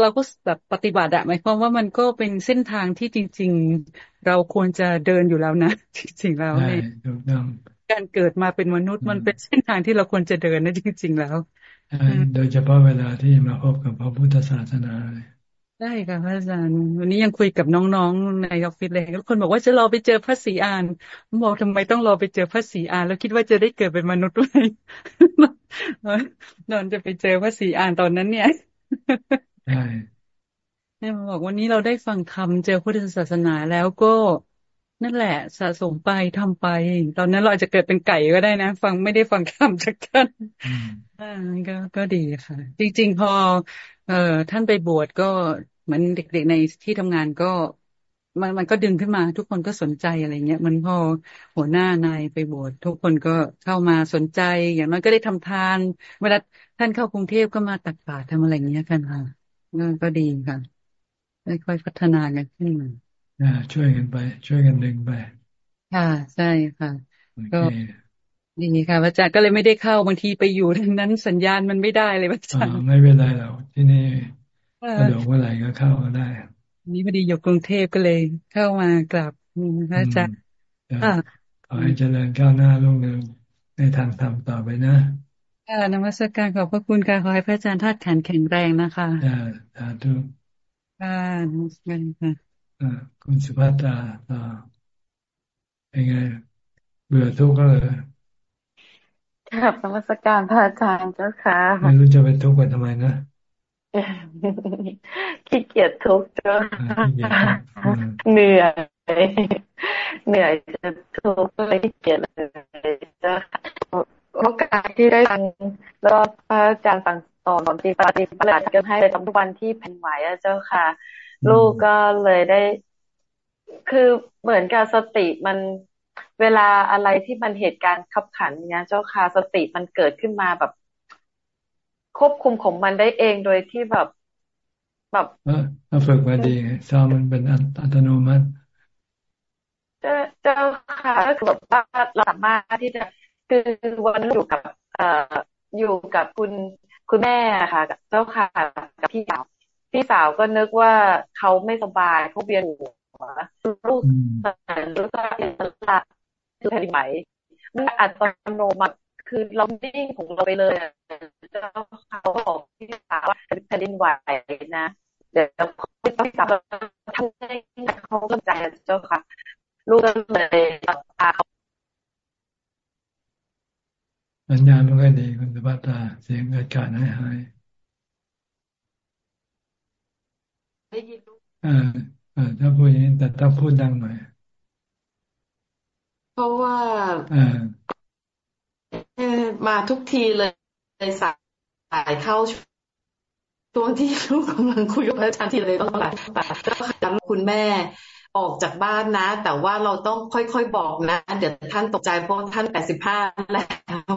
เราก็แบบปฏิบัติอะหมายความว่ามันก็เป็นเส้นทางที่จริง ๆ เราควรจะเดินอยู่แล้วนะจริงๆแล้วเนี่ยการเกิดมาเป็นมนุษย์มันเป็นเส้นทางที่เราควรจะเดินนะจริง ๆ แล้วโดยเฉพาะเวลาที่มาพบกับพระพุทธศาสนาเลย ได้ค่ะพระอาจารย์วันนี้ยังคุยกับน้องๆในออฟฟิศเลยทุกคนบอกว่าจะรอไปเจอพระศรีอานบอกทำไมต้องรอไปเจอพระศรีอาน แล้วคิดว่าจะได้เกิดเป็นมนุษย์ด้วยนอนจะไปเจอพระศรีอานตอนนั้น เนี่ยใช่เนี่ยบอกวันนี้เราได้ฟังธรรมเจอพุทธศาสนาแล้วก็นั่นแหละ สะสมไปทำไป ตอนนั้นเราอาจจะเกิดเป็นไก่ก็ได้นะ ฟังไม่ได้ฟังธรรมจากท่านอ่าก็ก็ดีค่ะ จริง ๆ พอเอ่อท่านไปบวชก็ เหมือนเด็กๆในที่ทำงานก็มันมันก็ดึงขึ้นมาทุกคนก็สนใจอะไรเงี้ยมันพอหัวหน้านายไปบวชทุกคนก็เข้ามาสนใจ อย่างน้อยก็ได้ทำทาน เวลาท่านเข้ากรุงเทพก็มาตักบาตรทำอะไรเงี้ยกันค่ะก็ดีค่ะค่อยๆพัฒนากันขึ้นมาช่วยกันไป ช่วยกันดึงไป ค่ะ ใช่ค่ะ ก็ดีค่ะพระอาจารย์ก็เลยไม่ได้เข้าบางทีไปอยู่ทั้งนั้นสัญญาณมันไม่ได้เลยพระอาจารย์ไม่เป็นไรหรอกที่นี่ สะดวกเมื่อไหร่ก็เข้าได้นี้พอดีอยู่กรุงเทพก็เลยเข้ามากลับพระอาจารย์ขอให้เจริญก้าวหน้าลุ่งเรืองในทางธรรมต่อไปนะค่ะนมัสการขอบพระคุณค่ะขอให้พระอาจารย์ธาตุขันแข็งแรงนะคะอ่าสาธุค่ะนมัสการค่ะคุณสุภัตราต่อเป็นไง เบื่อทุกข์ก็เลยครับนมัสการพระอาจารย์เจ้าค่ะไม่รู้จะเป็นทุกข์ไปทำไมนะ ขี้เกียจทุกข์เจ้าเหนื่อยเหนื่อยจะทุกข์เลยขี้เกียจเลยเจ้าโอกาสที่ได้ฟังแล้วพระอาจารย์สั่งสอนของจริงปฏิบัติกันให้เลยทุกวันที่แผ่นไหวเจ้าค่ะ ลูกก็เลยได้ คือเหมือนกับสติมันเวลาอะไรที่มันเหตุการณ์ขับขันเนี้ยเจ้าค่ะสติมันเกิดขึ้นมาแบบ ควบคุมของมันได้เองโดยที่แบบแบบเาฝึกมาดีซ้อมมันเป็นอัตโนมัติเจ้าเจ้าค่ะก็คือแบบว่าเราสามารถที่จะคือวันอยู่กับเอ่ออยู่กับคุณคุณแม่ค่ะเจ้าค่ะกับพี่สาวพี่สาวก็นึกว่าเขาไม่สบายเขาเบียนหัวลูกรู้สึกว่าคือแผ่นดินไหวมันอัตโนมัติ คือเราดิ้งของเราไปเลยเจ้าเขาบอกพี่สาวว่าแผ่นดินไหวนะเดี๋ยวพี่สาวทำให้เขากำใจเจ้าค่ะ ลูกก็เลยพาเขาสัญญาณไม่ค่อยดีคุณสุภัตาเสียงอากาศหายหายได้ยินอ่าอ่าถ้าพูดอย่างนี้แต่ต้องพูดดังหน่อย เพราะว่า มาทุกทีเลยสายเข้าช่วงที่ลูกกำลังคุยกับอาจารย์ทีเลยต้องหลายแต่จำคุณแม่ออกจากบ้านนะ แต่ว่าเราต้องค่อยๆบอกนะ เดี๋ยวท่านตกใจเพราะท่านแปดสิบห้าแล้ว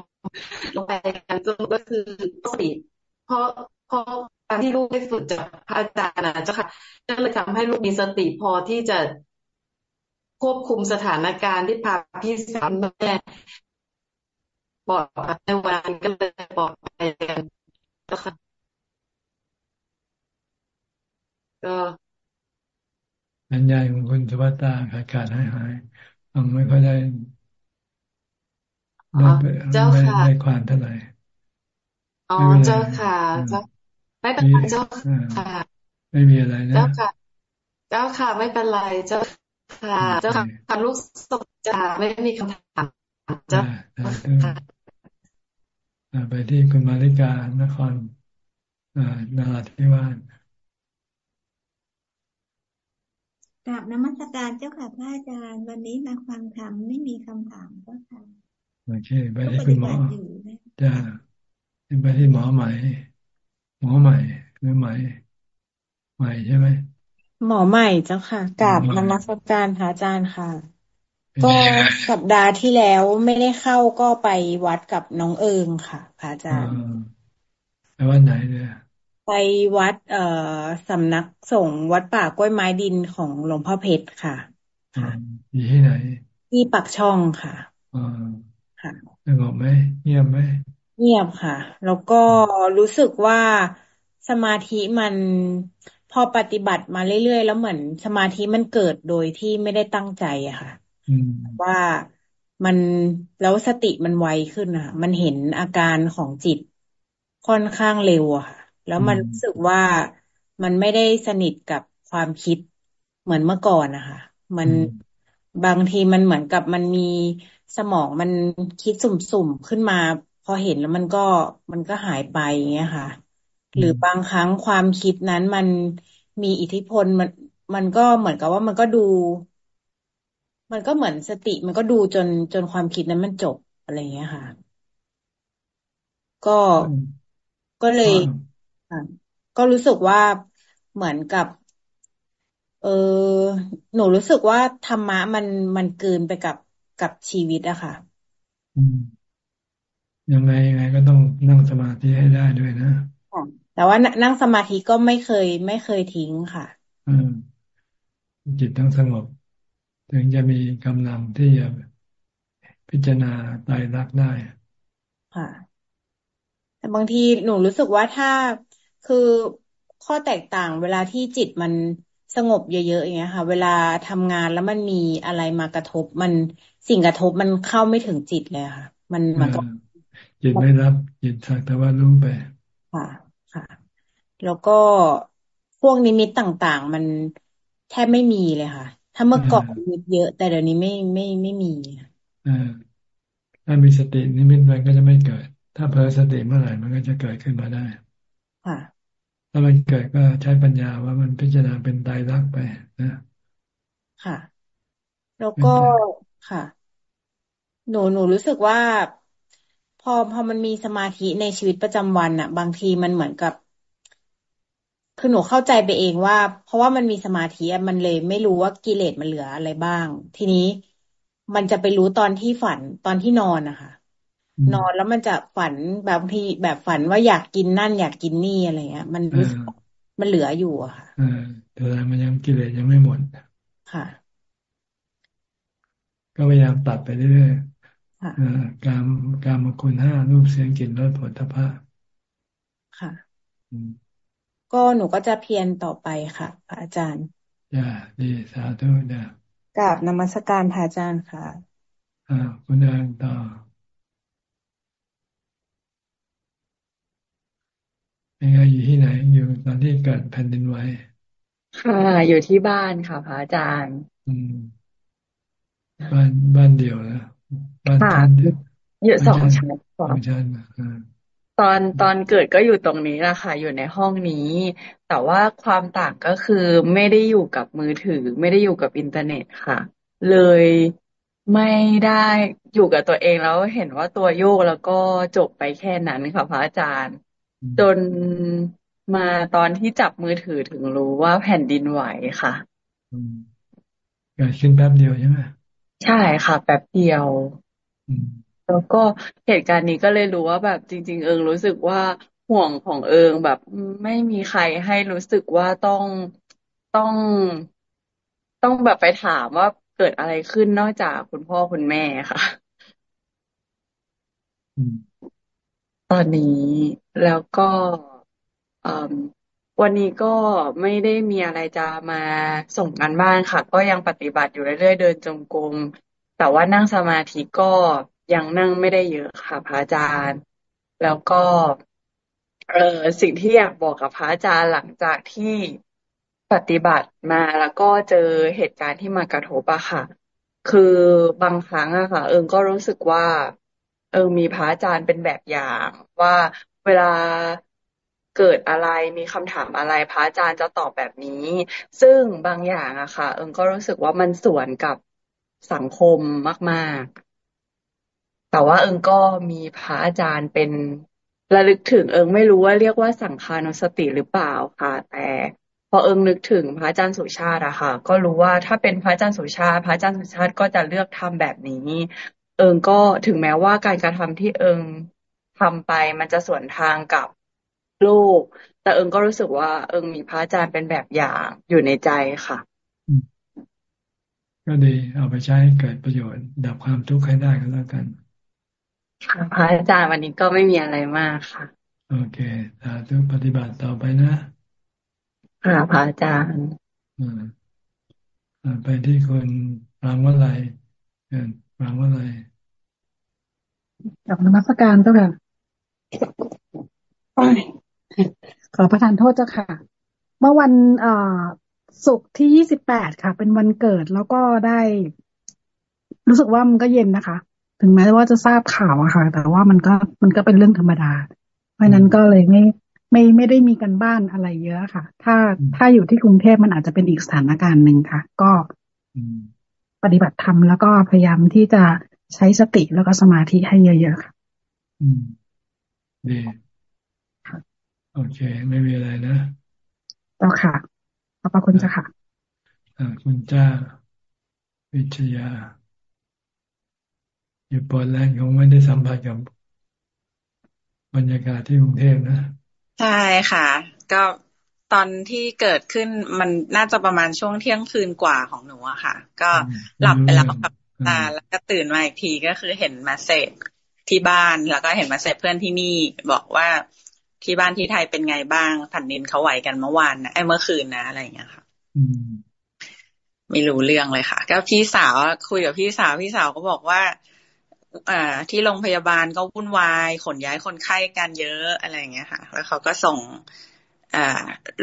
ลงไปกันจนก็คือสติเพราะเพราะการที่ลูกได้ฝึกจากพระอาจารย์นะเจ้าค่ะก็เลยทำให้ลูกมีสติพอที่จะควบคุมสถานการณ์ที่พาพี่สาวแม่ บอกในวันก็เลยบอกไปกันเจ้าค่ะก็อันใหญ่ของคุณสุภัตตาขาดขาดหายหายฟังไม่ค่อยได้เจ้าค่ะได้ความเท่าไหร่อ๋อเจ้าค่ะเจ้าไม่เป็นไรเจ้าค่ะ ไม่มีอะไรนะเจ้าค่ะ เจ้าค่ะ ไม่เป็นไรเจ้าค่ะ เจ้าค่ะทำลูกสดจ่าไม่มีคำถาม เจ้าไปที่คุณมาริกานครนาราธิวาสกราบนมัสการเจ้าค่ะพระอาจารย์ วันนี้มาฟังธรรมไม่มีคำถามก็ค่ะโอเคไปที่คุณหมอจะไปที่หมอใหม่ หมอใหม่หรือใหม่ ใหม่ใช่ไหมหมอใหม่เจ้าค่ะกราบนมัสการพระอาจารย์ค่ะ ก็สัปดาห์ที่แล้วไม่ได้เข้าก็ไปวัดกับน้องเอิงค่ะพระอาจารย์ไปวัดไหนเนี่ยไปวัดเอ่อสำนักสงฆ์วัดป่ากล้วยไม้ดินของหลวงพ่อเพชรค่ะค่ะอยู่ที่ไหน ที่ปักช่องค่ะอ่าค่ะสงบไหมเงียบไหมเงียบค่ะ แล้วก็รู้สึกว่าสมาธิมันพอปฏิบัติมาเรื่อยๆ แล้วเหมือนสมาธิมันเกิดโดยที่ไม่ได้ตั้งใจอะค่ะ ว่ามันแล้วสติมันไวขึ้นอะมันเห็นอาการของจิตค่อนข้างเร็วอะค่ะ แล้วมันรู้สึกว่ามันไม่ได้สนิทกับความคิดเหมือนเมื่อก่อนนะคะมันบางทีมันเหมือนกับมันมีสมองมันคิดสุ่มๆขึ้นมา พอเห็นแล้วมันก็มันก็หายไปอย่างเงี้ยค่ะ หรือบางครั้งความคิดนั้นมันมีอิทธิพลมันมันก็เหมือนกับว่ามันก็ดู มันก็เหมือนสติมันก็ดูจนจนความคิดนั้นมันจบอะไรเงี้ยค่ะ ก็ก็เลยก็รู้สึกว่าเหมือนกับ เออหนูรู้สึกว่าธรรมะมันมันเกินไปกับกับชีวิตอะค่ะยังไงยังไงก็ต้องนั่งสมาธิให้ได้ด้วยนะแต่ว่านั่งสมาธิก็ไม่เคยไม่เคยทิ้งค่ะอืมจิตต้องสงบ ถึงจะมีกำลังที่จะพิจารณาตายรักได้ ค่ะ แต่บางทีหนูรู้สึกว่าถ้าคือข้อแตกต่างเวลาที่จิตมันสงบเยอะๆอย่างเงี้ยค่ะ เวลาทำงานแล้วมันมีอะไรมากระทบ มันสิ่งกระทบมันเข้าไม่ถึงจิตเลยค่ะ มันมันก็จิตไม่รับจิตสักแต่ว่ารู้ไปค่ะค่ะ แล้วก็พวกนิมิตต่างๆ มันแทบไม่มีเลยค่ะ ถ้าเมื่อก่อนมีเยอะ แต่เดี๋ยวนี้ไม่ไม่ไม่มีอ่าถ้ามีสตินิมิตมันก็จะไม่เกิด ถ้าเพลสติเมื่อไหร่มันก็จะเกิดขึ้นมาได้ค่ะถ้ามันเกิดก็ใช้ปัญญาว่ามันพิจารณาเป็นตายรักไปนะค่ะ แล้วก็ค่ะ หนูหนูรู้สึกว่า พอพอมันมีสมาธิในชีวิตประจำวันอะบางทีมันเหมือนกับ คือหนูเข้าใจไปเองว่า เพราะว่ามันมีสมาธิมันเลยไม่รู้ว่ากิเลสมันเหลืออะไรบ้าง ทีนี้มันจะไปรู้ตอนที่ฝันตอนที่นอนนะคะนอนแล้วมันจะฝันแบบที่แบบฝันว่าอยากกินนั่นอยากกินนี่อะไรเงี้ย มันรู้สึกมันเหลืออยู่อะค่ะแต่มันยังกิเลสยังไม่หมดค่ะ ก็พยายามตัดไปเรื่อยๆการการมาคุณห้ารูปเสียงกลิ่นรสผลทพะค่ะ ก็หนูก็จะเพียรต่อไปค่ะพระอาจารย์จ้าดีสาธุจ้ากราบนมัสการพระอาจารย์ค่ะอ่าคุณเดินต่อเป็นไงอยู่ที่ไหน อยู่ตอนที่เกิดแผ่นดินไหวค่ะ อยู่ที่บ้านค่ะพระอาจารย์ อืม บ้านบ้านเดียวนะบ้านชั้นอยู่สองชั้นสองชั้น ตอนตอนเกิดก็อยู่ตรงนี้แหละค่ะ อยู่ในห้องนี้ แต่ว่าความต่างก็คือไม่ได้อยู่กับมือถือ ไม่ได้อยู่กับอินเทอร์เน็ตค่ะ เลยไม่ได้อยู่กับตัวเองแล้วเห็นว่าตัวโยกแล้วก็จบไปแค่นั้นค่ะพระอาจารย์ จนมาตอนที่จับมือถือถึงรู้ว่าแผ่นดินไหวค่ะเกิดขึ้นแป๊บเดียวใช่ไหมใช่ค่ะ แป๊บเดียว แล้วก็เหตุการณ์นี้ก็เลยรู้ว่าแบบจริง ๆ เอิงรู้สึกว่าห่วงของเอิงแบบไม่มีใครให้รู้สึกว่าต้องต้องต้องแบบไปถามว่าเกิดอะไรขึ้นนอกจากคุณพ่อคุณแม่ค่ะตอนนี้แล้วก็วันนี้ก็ไม่ได้มีอะไรจะมาส่งกันบ้านค่ะ ก็ยังปฏิบัติอยู่เรื่อยๆเดินจงกรมแต่ว่านั่งสมาธิก็ ยังนั่งไม่ได้เยอะค่ะพระอาจารย์ แล้วก็เออสิ่งที่อยากบอกกับพระอาจารย์หลังจากที่ปฏิบัติมาแล้วก็เจอเหตุการณ์ที่มากระทบอะค่ะ คือบางครั้งอะค่ะ เอิงก็รู้สึกว่า เอิงมีพระอาจารย์เป็นแบบอย่าง ว่าเวลาเกิดอะไรมีคำถามอะไรพระอาจารย์จะตอบแบบนี้ ซึ่งบางอย่างอะค่ะ เอิงก็รู้สึกว่ามันสวนกับสังคมมาก ๆ แต่ว่าเอิงก็มีพระอาจารย์เป็นระลึกถึงเอิงไม่รู้ว่าเรียกว่าสังคานุสติหรือเปล่าค่ะ แต่พอเอิงนึกถึงพระอาจารย์สุชาติอะค่ะ ก็รู้ว่าถ้าเป็นพระอาจารย์สุชาติ พระอาจารย์สุชาติก็จะเลือกทำแบบนี้ เอิงก็ถึงแม้ว่าการกระทำที่เอิงทำไป มันจะสวนทางกับลูกแต่เอิงก็รู้สึกว่าเอิงมีพระอาจารย์เป็นแบบอย่างอยู่ในใจค่ะ ก็ดีเอาไปใช้เกิดประโยชน์ ดับความทุกข์ให้ได้ก็แล้วกัน พระอาจารย์วันนี้ก็ไม่มีอะไรมากค่ะ โอเคสาธุปฏิบัติต่อไปนะค่ะพระอาจารย์อ่าไปที่คนฟังว่าอะไรฟังว่าอะไรกับนมัสการเจ้าค่ะขอประทานโทษเจ้าค่ะ เมื่อวันศุกร์ที่ยี่สิบแปดค่ะ เป็นวันเกิดแล้วก็ได้ รู้สึกว่ามันก็เย็นนะคะ ถึงแม้ว่าจะทราบข่าวอะค่ะ แต่ว่ามันก็มันก็เป็นเรื่องธรรมดา เพราะนั้นก็เลยไม่ไม่ไม่ได้มีกันบ้านอะไรเยอะค่ะ ถ้าถ้าอยู่ที่กรุงเทพมันอาจจะเป็นอีกสถานการณ์หนึ่งค่ะ ก็ปฏิบัติธรรมแล้วก็พยายามที่จะใช้สติแล้วก็สมาธิให้เยอะๆค่ะดีโอเค ไม่มีอะไรนะเจ้าค่ะขอบพระคุณเจ้าค่ะอ่าคุณจ้า วิทยา อยู่ปอดแรงคงไม่ได้สัมผัสกับบรรยากาศที่กรุงเทพนะ ใช่ค่ะ ก็ตอนที่เกิดขึ้นมันน่าจะประมาณช่วงเที่ยงคืนกว่าของหนูอะค่ะ ก็หลับไปแล้วกับตาแล้วก็ตื่นมาอีกทีก็คือเห็นมาเสจที่บ้านแล้วก็เห็นมาเสจเพื่อนที่นี่ บอกว่าที่บ้านที่ไทยเป็นไงบ้างแผ่นดินเขาไหวกันเมื่อวานนะไอ้เมื่อคืนนะอะไรอย่างเงี้ยค่ะไม่รู้เรื่องเลยค่ะ ก็พี่สาวคุยกับพี่สาวพี่สาวก็บอกว่า อ่า ที่โรงพยาบาลก็วุ่นวาย ขนย้ายคนไข้กันเยอะอะไรอย่างเงี้ยค่ะ แล้วเขาก็ส่งอ่า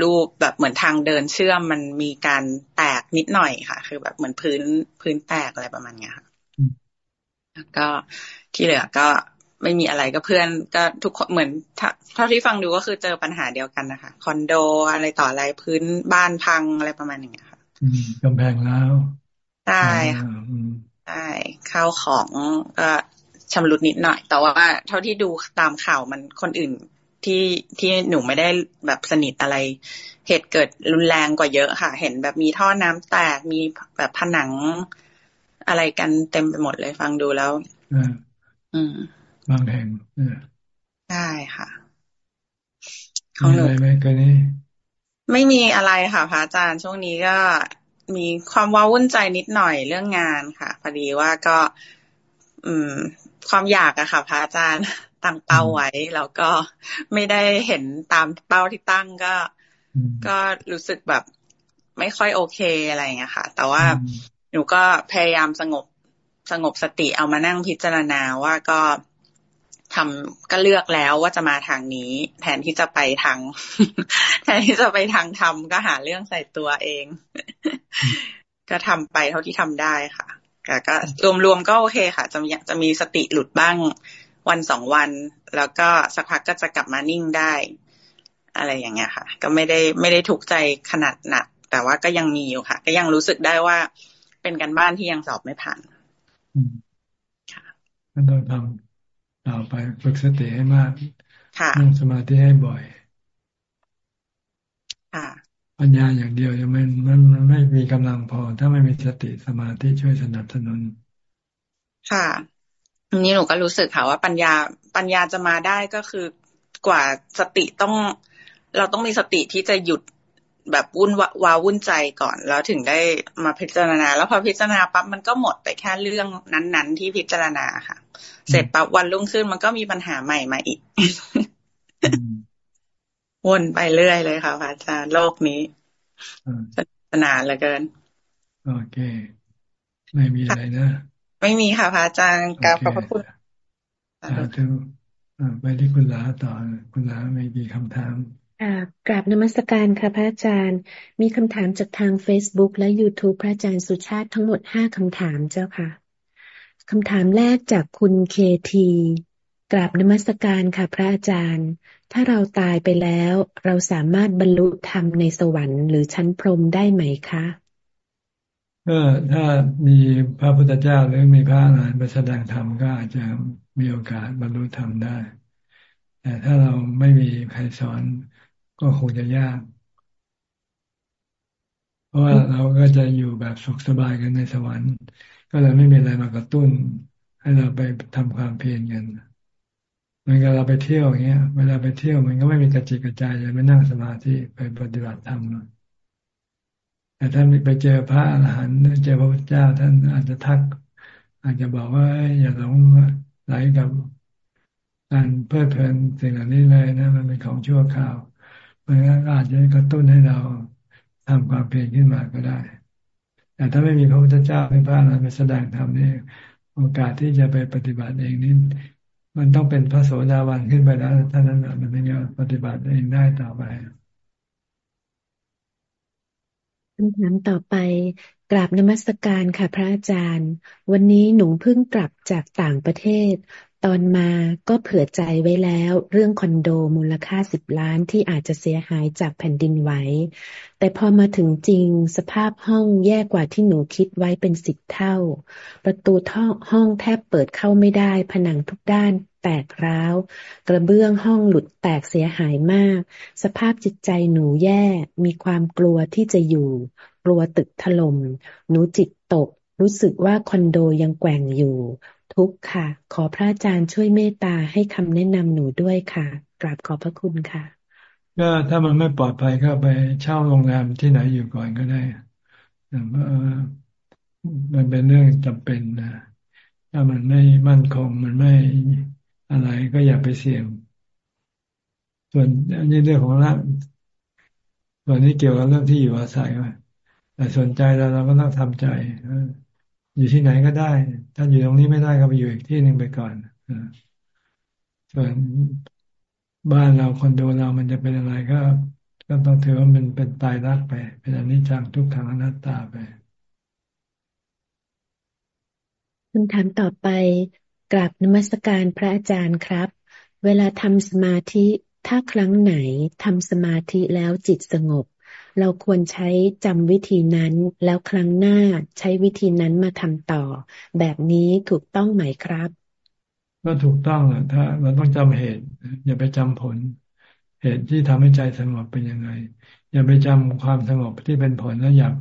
รูปแบบเหมือนทางเดินเชื่อมมันมีการแตกนิดหน่อยค่ะ คือแบบเหมือนพื้นพื้นแตกอะไรประมาณเนี้ยค่ะก็ที่เหลือก็ไม่มีอะไรก็เพื่อนก็ทุกคนเหมือนเท่าที่ฟังดูก็คือเจอปัญหาเดียวกันนะคะคอนโดอะไรต่ออะไรพื้นบ้านพังอะไรประมาณอย่างเงี้ยค่ะกำแพงแล้วใช่ค่ะ ใช่ข้าวของก็ชำรุดนิดหน่อย แต่ว่าเท่าที่ดูตามข่าวมันคนอื่นที่ที่หนูไม่ได้แบบสนิทอะไร เหตุเกิดรุนแรงกว่าเยอะค่ะ เห็นแบบมีท่อน้ำแตกมีแบบผนังอะไรกันเต็มไปหมดเลยฟังดูแล้วอืมบางแห่งใช่ค่ะของหนูไหมกันนี้ ไม่มีอะไรค่ะพระอาจารย์ช่วงนี้ก็ มีความว้าวุ่นใจนิดหน่อยเรื่องงานค่ะ พอดีว่าก็ อืม ความอยากอะค่ะ พระอาจารย์ตั้งเป้าไว้ แล้วก็ไม่ได้เห็นตามเป้าที่ตั้งก็ ก็รู้สึกแบบ ไม่ค่อยโอเคอะไรอย่างเงี้ยค่ะ แต่ว่าหนูก็พยายามสงบสงบสติเอามานั่งพิจารณาว่าก็ ทำก็เลือกแล้วว่าจะมาทางนี้ แทนที่จะไปทาง แทนที่จะไปทางทำก็หาเรื่องใส่ตัวเอง ก็ทำไปเท่าที่ทำได้ค่ะแต่ก็รวมๆก็โอเคค่ะ จะมีจะมีสติหลุดบ้างวันสองวัน แล้วก็สักพักก็จะกลับมานิ่งได้ อะไรอย่างเงี้ยค่ะ ก็ไม่ได้ไม่ได้ทุกข์ใจขนาดหนัก แต่ว่าก็ยังมีอยู่ค่ะ ก็ยังรู้สึกได้ว่าเป็นการบ้านที่ยังสอบไม่ผ่านก็ต้องทำ ต่อไปฝึกสติให้มากนั่งสมาธิให้บ่อยปัญญาอย่างเดียวยังไม่มันมันไม่มีกำลังพอ ถ้าไม่มีสติสมาธิช่วยสนับสนุน ค่ะอันนี้หนูก็รู้สึกค่ะว่าปัญญาปัญญาจะมาได้ก็คือกว่าสติต้อง เราต้องมีสติที่จะหยุดแบบวุ่นวาวุ่นใจก่อน แล้วถึงได้มาพิจารณา แล้วพอพิจารณาปั๊บมันก็หมดไปแค่เรื่องนั้น ๆ ที่พิจารณาค่ะ เสร็จปั๊บวันรุ่งขึ้นมันก็มีปัญหาใหม่มาอีก วนไปเรื่อยเลยค่ะอาจารย์โลกนี้สนานเหลือเกิน โอเค ไม่มีอะไรนะ ไม่มีค่ะพระอาจารย์กราบขอบพระคุณสาธุไปที่คุณลาต่อคุณลาไม่มีคำถามกราบนมัสการค่ะพระอาจารย์ มีคำถามจากทาง Facebook และ YouTube พระอาจารย์สุชาติทั้งหมดห้าคำถามเจ้าค่ะ คำถามแรกจากคุณเคทีกราบนมัสการค่ะพระอาจารย์ ถ้าเราตายไปแล้ว เราสามารถบรรลุธรรมในสวรรค์หรือชั้นพรหมได้ไหมคะก็ถ้ามีพระพุทธเจ้าหรือมีพระอรหันต์ไปแสดงธรรมก็อาจจะมีโอกาสบรรลุธรรมได้ แต่ถ้าเราไม่มีใครสอนก็คงจะยาก เพราะว่าเราก็จะอยู่แบบสุขสบายกันในสวรรค์ ก็เลยไม่มีอะไรมากระตุ้น ให้เราไปทำความเพียรกันเหมือนกับเราไปเที่ยวอย่างเงี้ย เวลาไปเที่ยวมันก็ไม่มีกระจิกกระจายจะไม่นั่งสมาธิไปปฏิบัติธรรมแต่ถ้าไปเจอพระอรหันต์เจอพระพุทธเจ้าท่านอาจจะทัก อาจจะบอกว่าอย่าหลงไหลกับการเพลิดเพลินสิ่งเหล่านี้เลยนะ มันเป็นของชั่วคราวมันก็อาจจะกระตุ้นให้เรา ทำความเพียรขึ้นมาก็ได้ แต่ถ้าไม่มีพระพุทธเจ้าเป็นพระอรหันต์ไปแสดงธรรมนี่โอกาสที่จะไปปฏิบัติเองนี่มันต้องเป็นพระโสดาบันขึ้นไปแล้วท่านั้นมันถึงจะปฏิบัติเองได้ต่อไปคำถามต่อไปกราบนมัสการค่ะพระอาจารย์ วันนี้หนูเพิ่งกลับจากต่างประเทศ ตอนมาก็เผื่อใจไว้แล้วเรื่องคอนโดมูลค่าสิบล้านที่อาจจะเสียหายจากแผ่นดินไหว แต่พอมาถึงจริงสภาพห้องแย่กว่าที่หนูคิดไว้เป็นสิบเท่า ประตูท่อห้องแทบเปิดเข้าไม่ได้ ผนังทุกด้านแตกร้าว กระเบื้องห้องหลุดแตกเสียหายมาก สภาพจิตใจหนูแย่มีความกลัวที่จะอยู่ กลัวตึกถลม่มหนูจิตตกรู้สึกว่าคอนโดยังแกว่งอยู่ ทุกค่ะ ขอพระอาจารย์ช่วยเมตตาให้คำแนะนำหนูด้วยค่ะ กราบขอบพระคุณค่ะ ก็ถ้ามันไม่ปลอดภัยก็ไปเช่าโรงแรมที่ไหนอยู่ก่อนก็ได้มันเป็นเรื่องจำเป็นนะถ้ามันไม่มั่นคงมันไม่อะไรก็อย่าไปเสี่ยง ส่วนอันนี้เรื่องของร่างส่วนนี้เกี่ยวกับเรื่องที่อยู่อาศัยว่าแต่สนใจแล้วเราก็ต้องทำใจอยู่ที่ไหนก็ได้ ถ้าอยู่ตรงนี้ไม่ได้ก็ไปอยู่อีกที่หนึ่งไปก่อนส่วนบ้านเราคอนโดเรามันจะเป็นอะไรก็ ก็ต้องถือว่ามันเป็นตายรักไป เป็นอนิจจังทุกขังอนัตตาไปคำถามต่อไปกราบนมัสการพระอาจารย์ครับ เวลาทำสมาธิถ้าครั้งไหนทำสมาธิแล้วจิตสงบ เราควรใช้จำวิธีนั้น แล้วครั้งหน้าใช้วิธีนั้นมาทำต่อ แบบนี้ถูกต้องไหมครับ ก็ถูกต้องอะถ้าเราต้องจำเหตุ อย่าไปจำผล เหตุที่ทำให้ใจสงบเป็นยังไง อย่าไปจำความสงบที่เป็นผลแล้วอยาก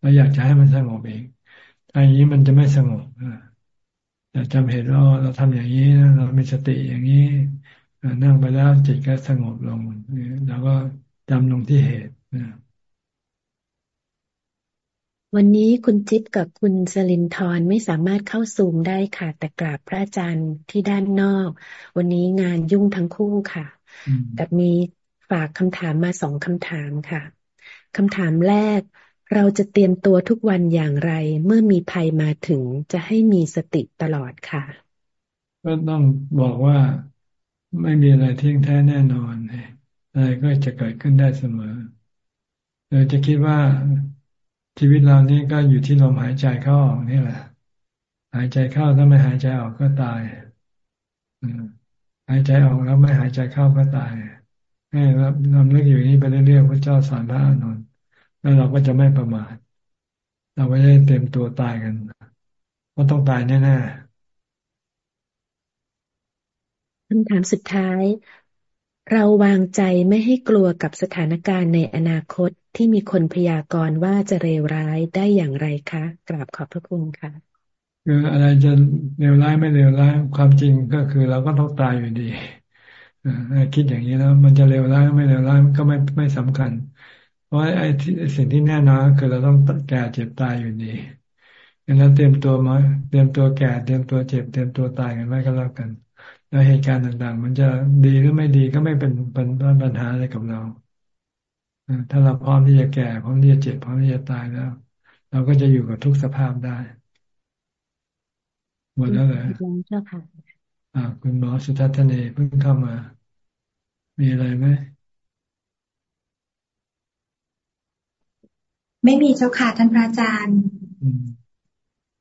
เราอยากจะให้มันสงบเองอย่างนี้มันจะไม่สงบอย่าจำเหตุว่าเราทำอย่างนี้นะเรามีสติอย่างนี้นั่งไปแล้วจิตก็สงบลงแล้วก็จำลงที่เหตุว วันนี้คุณจิ๊บกับคุณสลินทร์ไม่สามารถเข้าซูมได้ค่ะ แต่กราบพระอาจารย์ที่ด้านนอก วันนี้งานยุ่งทั้งคู่ค่ะแต่มีฝากคำถามมาสองคำถามค่ะคำถามแรก เราจะเตรียมตัวทุกวันอย่างไร เมื่อมีภัยมาถึงจะให้มีสติตลอดค่ะ ก็ต้องบอกว่าไม่มีอะไรเที่ยงแท้แน่นอนอะไรก็จะเกิดขึ้นได้เสมอเราจะคิดว่า ชีวิตเรานี่ก็อยู่ที่ลมหายใจเข้าออกนี่แหละ หายใจเข้าถ้าไม่หายใจออกก็ตายหายใจออกแล้วไม่หายใจเข้าก็ตายให้รับนำเรื่องอยู่นี้ไปเรื่อยๆพระเจ้าสอนพระอานนท์แล้วเราก็จะไม่ประมาทเราไม่ได้เต็มตัวตายกันเพราต้องตายแน่ๆคำถามสุดท้าย เราวางใจไม่ให้กลัวกับสถานการณ์ในอนาคต ที่มีคนพยากรณ์ว่าจะเลวร้ายได้อย่างไรคะ กราบขอบพระคุณค่ะคืออะไรจะเลวร้ายไม่เลวร้ายความจริงก็คือเราก็ต้องตายอยู่ดีคิดอย่างนี้แล้วมันจะเลวร้ายไม่เลวร้ายมันก็ไม่ไม่สำคัญ เพราะไอ้สิ่งที่แน่นอนคือเราต้องแก่เจ็บตายอยู่ดีดังนั้นเตรียมตัวมาเตรียมตัวแก่เตรียมตัวเจ็บเตรียมตัวตายกันไว้ก็แล้วกัน แล้วเหตุการณ์ต่างๆ มันจะดีหรือไม่ดีก็ไม่เป็นเป็นปัญหาอะไรกับเรา ถ้าเราพร้อมที่จะแก่พร้อมที่จะเจ็บพร้อมที่จะตายแล้ว เราก็จะอยู่กับทุกสภาพได้ หมดแล้วเลยเจ้าค่ะอ่า คุณหมอสุทัศเนเพิ่งเข้ามา มีอะไรไหมไม่มีเจ้าค่ะท่านพระอาจารย์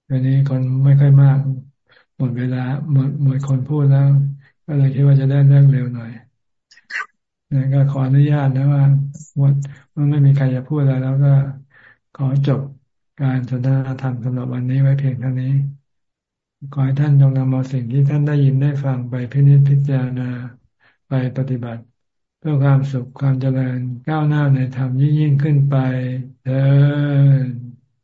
วันนี้คนไม่ค่อยมาก หมดเวลาหมดหมดคนพูดแล้ว ก็เลยคิดว่าจะได้เรื่องเร็วหน่อย นะก็ขออนุญาตนะว่าหมดมันไม่มีใครจะพูดอะไรแล้วก็ขอจบการสนทนาธรรมสำหรับวันนี้ไว้เพียงเท่านี้ ขอให้ท่านจงนำเอาสิ่งที่ท่านได้ยินได้ฟังไปพินิจพิจารณาไปปฏิบัติ เพื่อความสุขความเจริญก้าวหน้าในธรรมยิ่งยิ่งขึ้นไปเถิด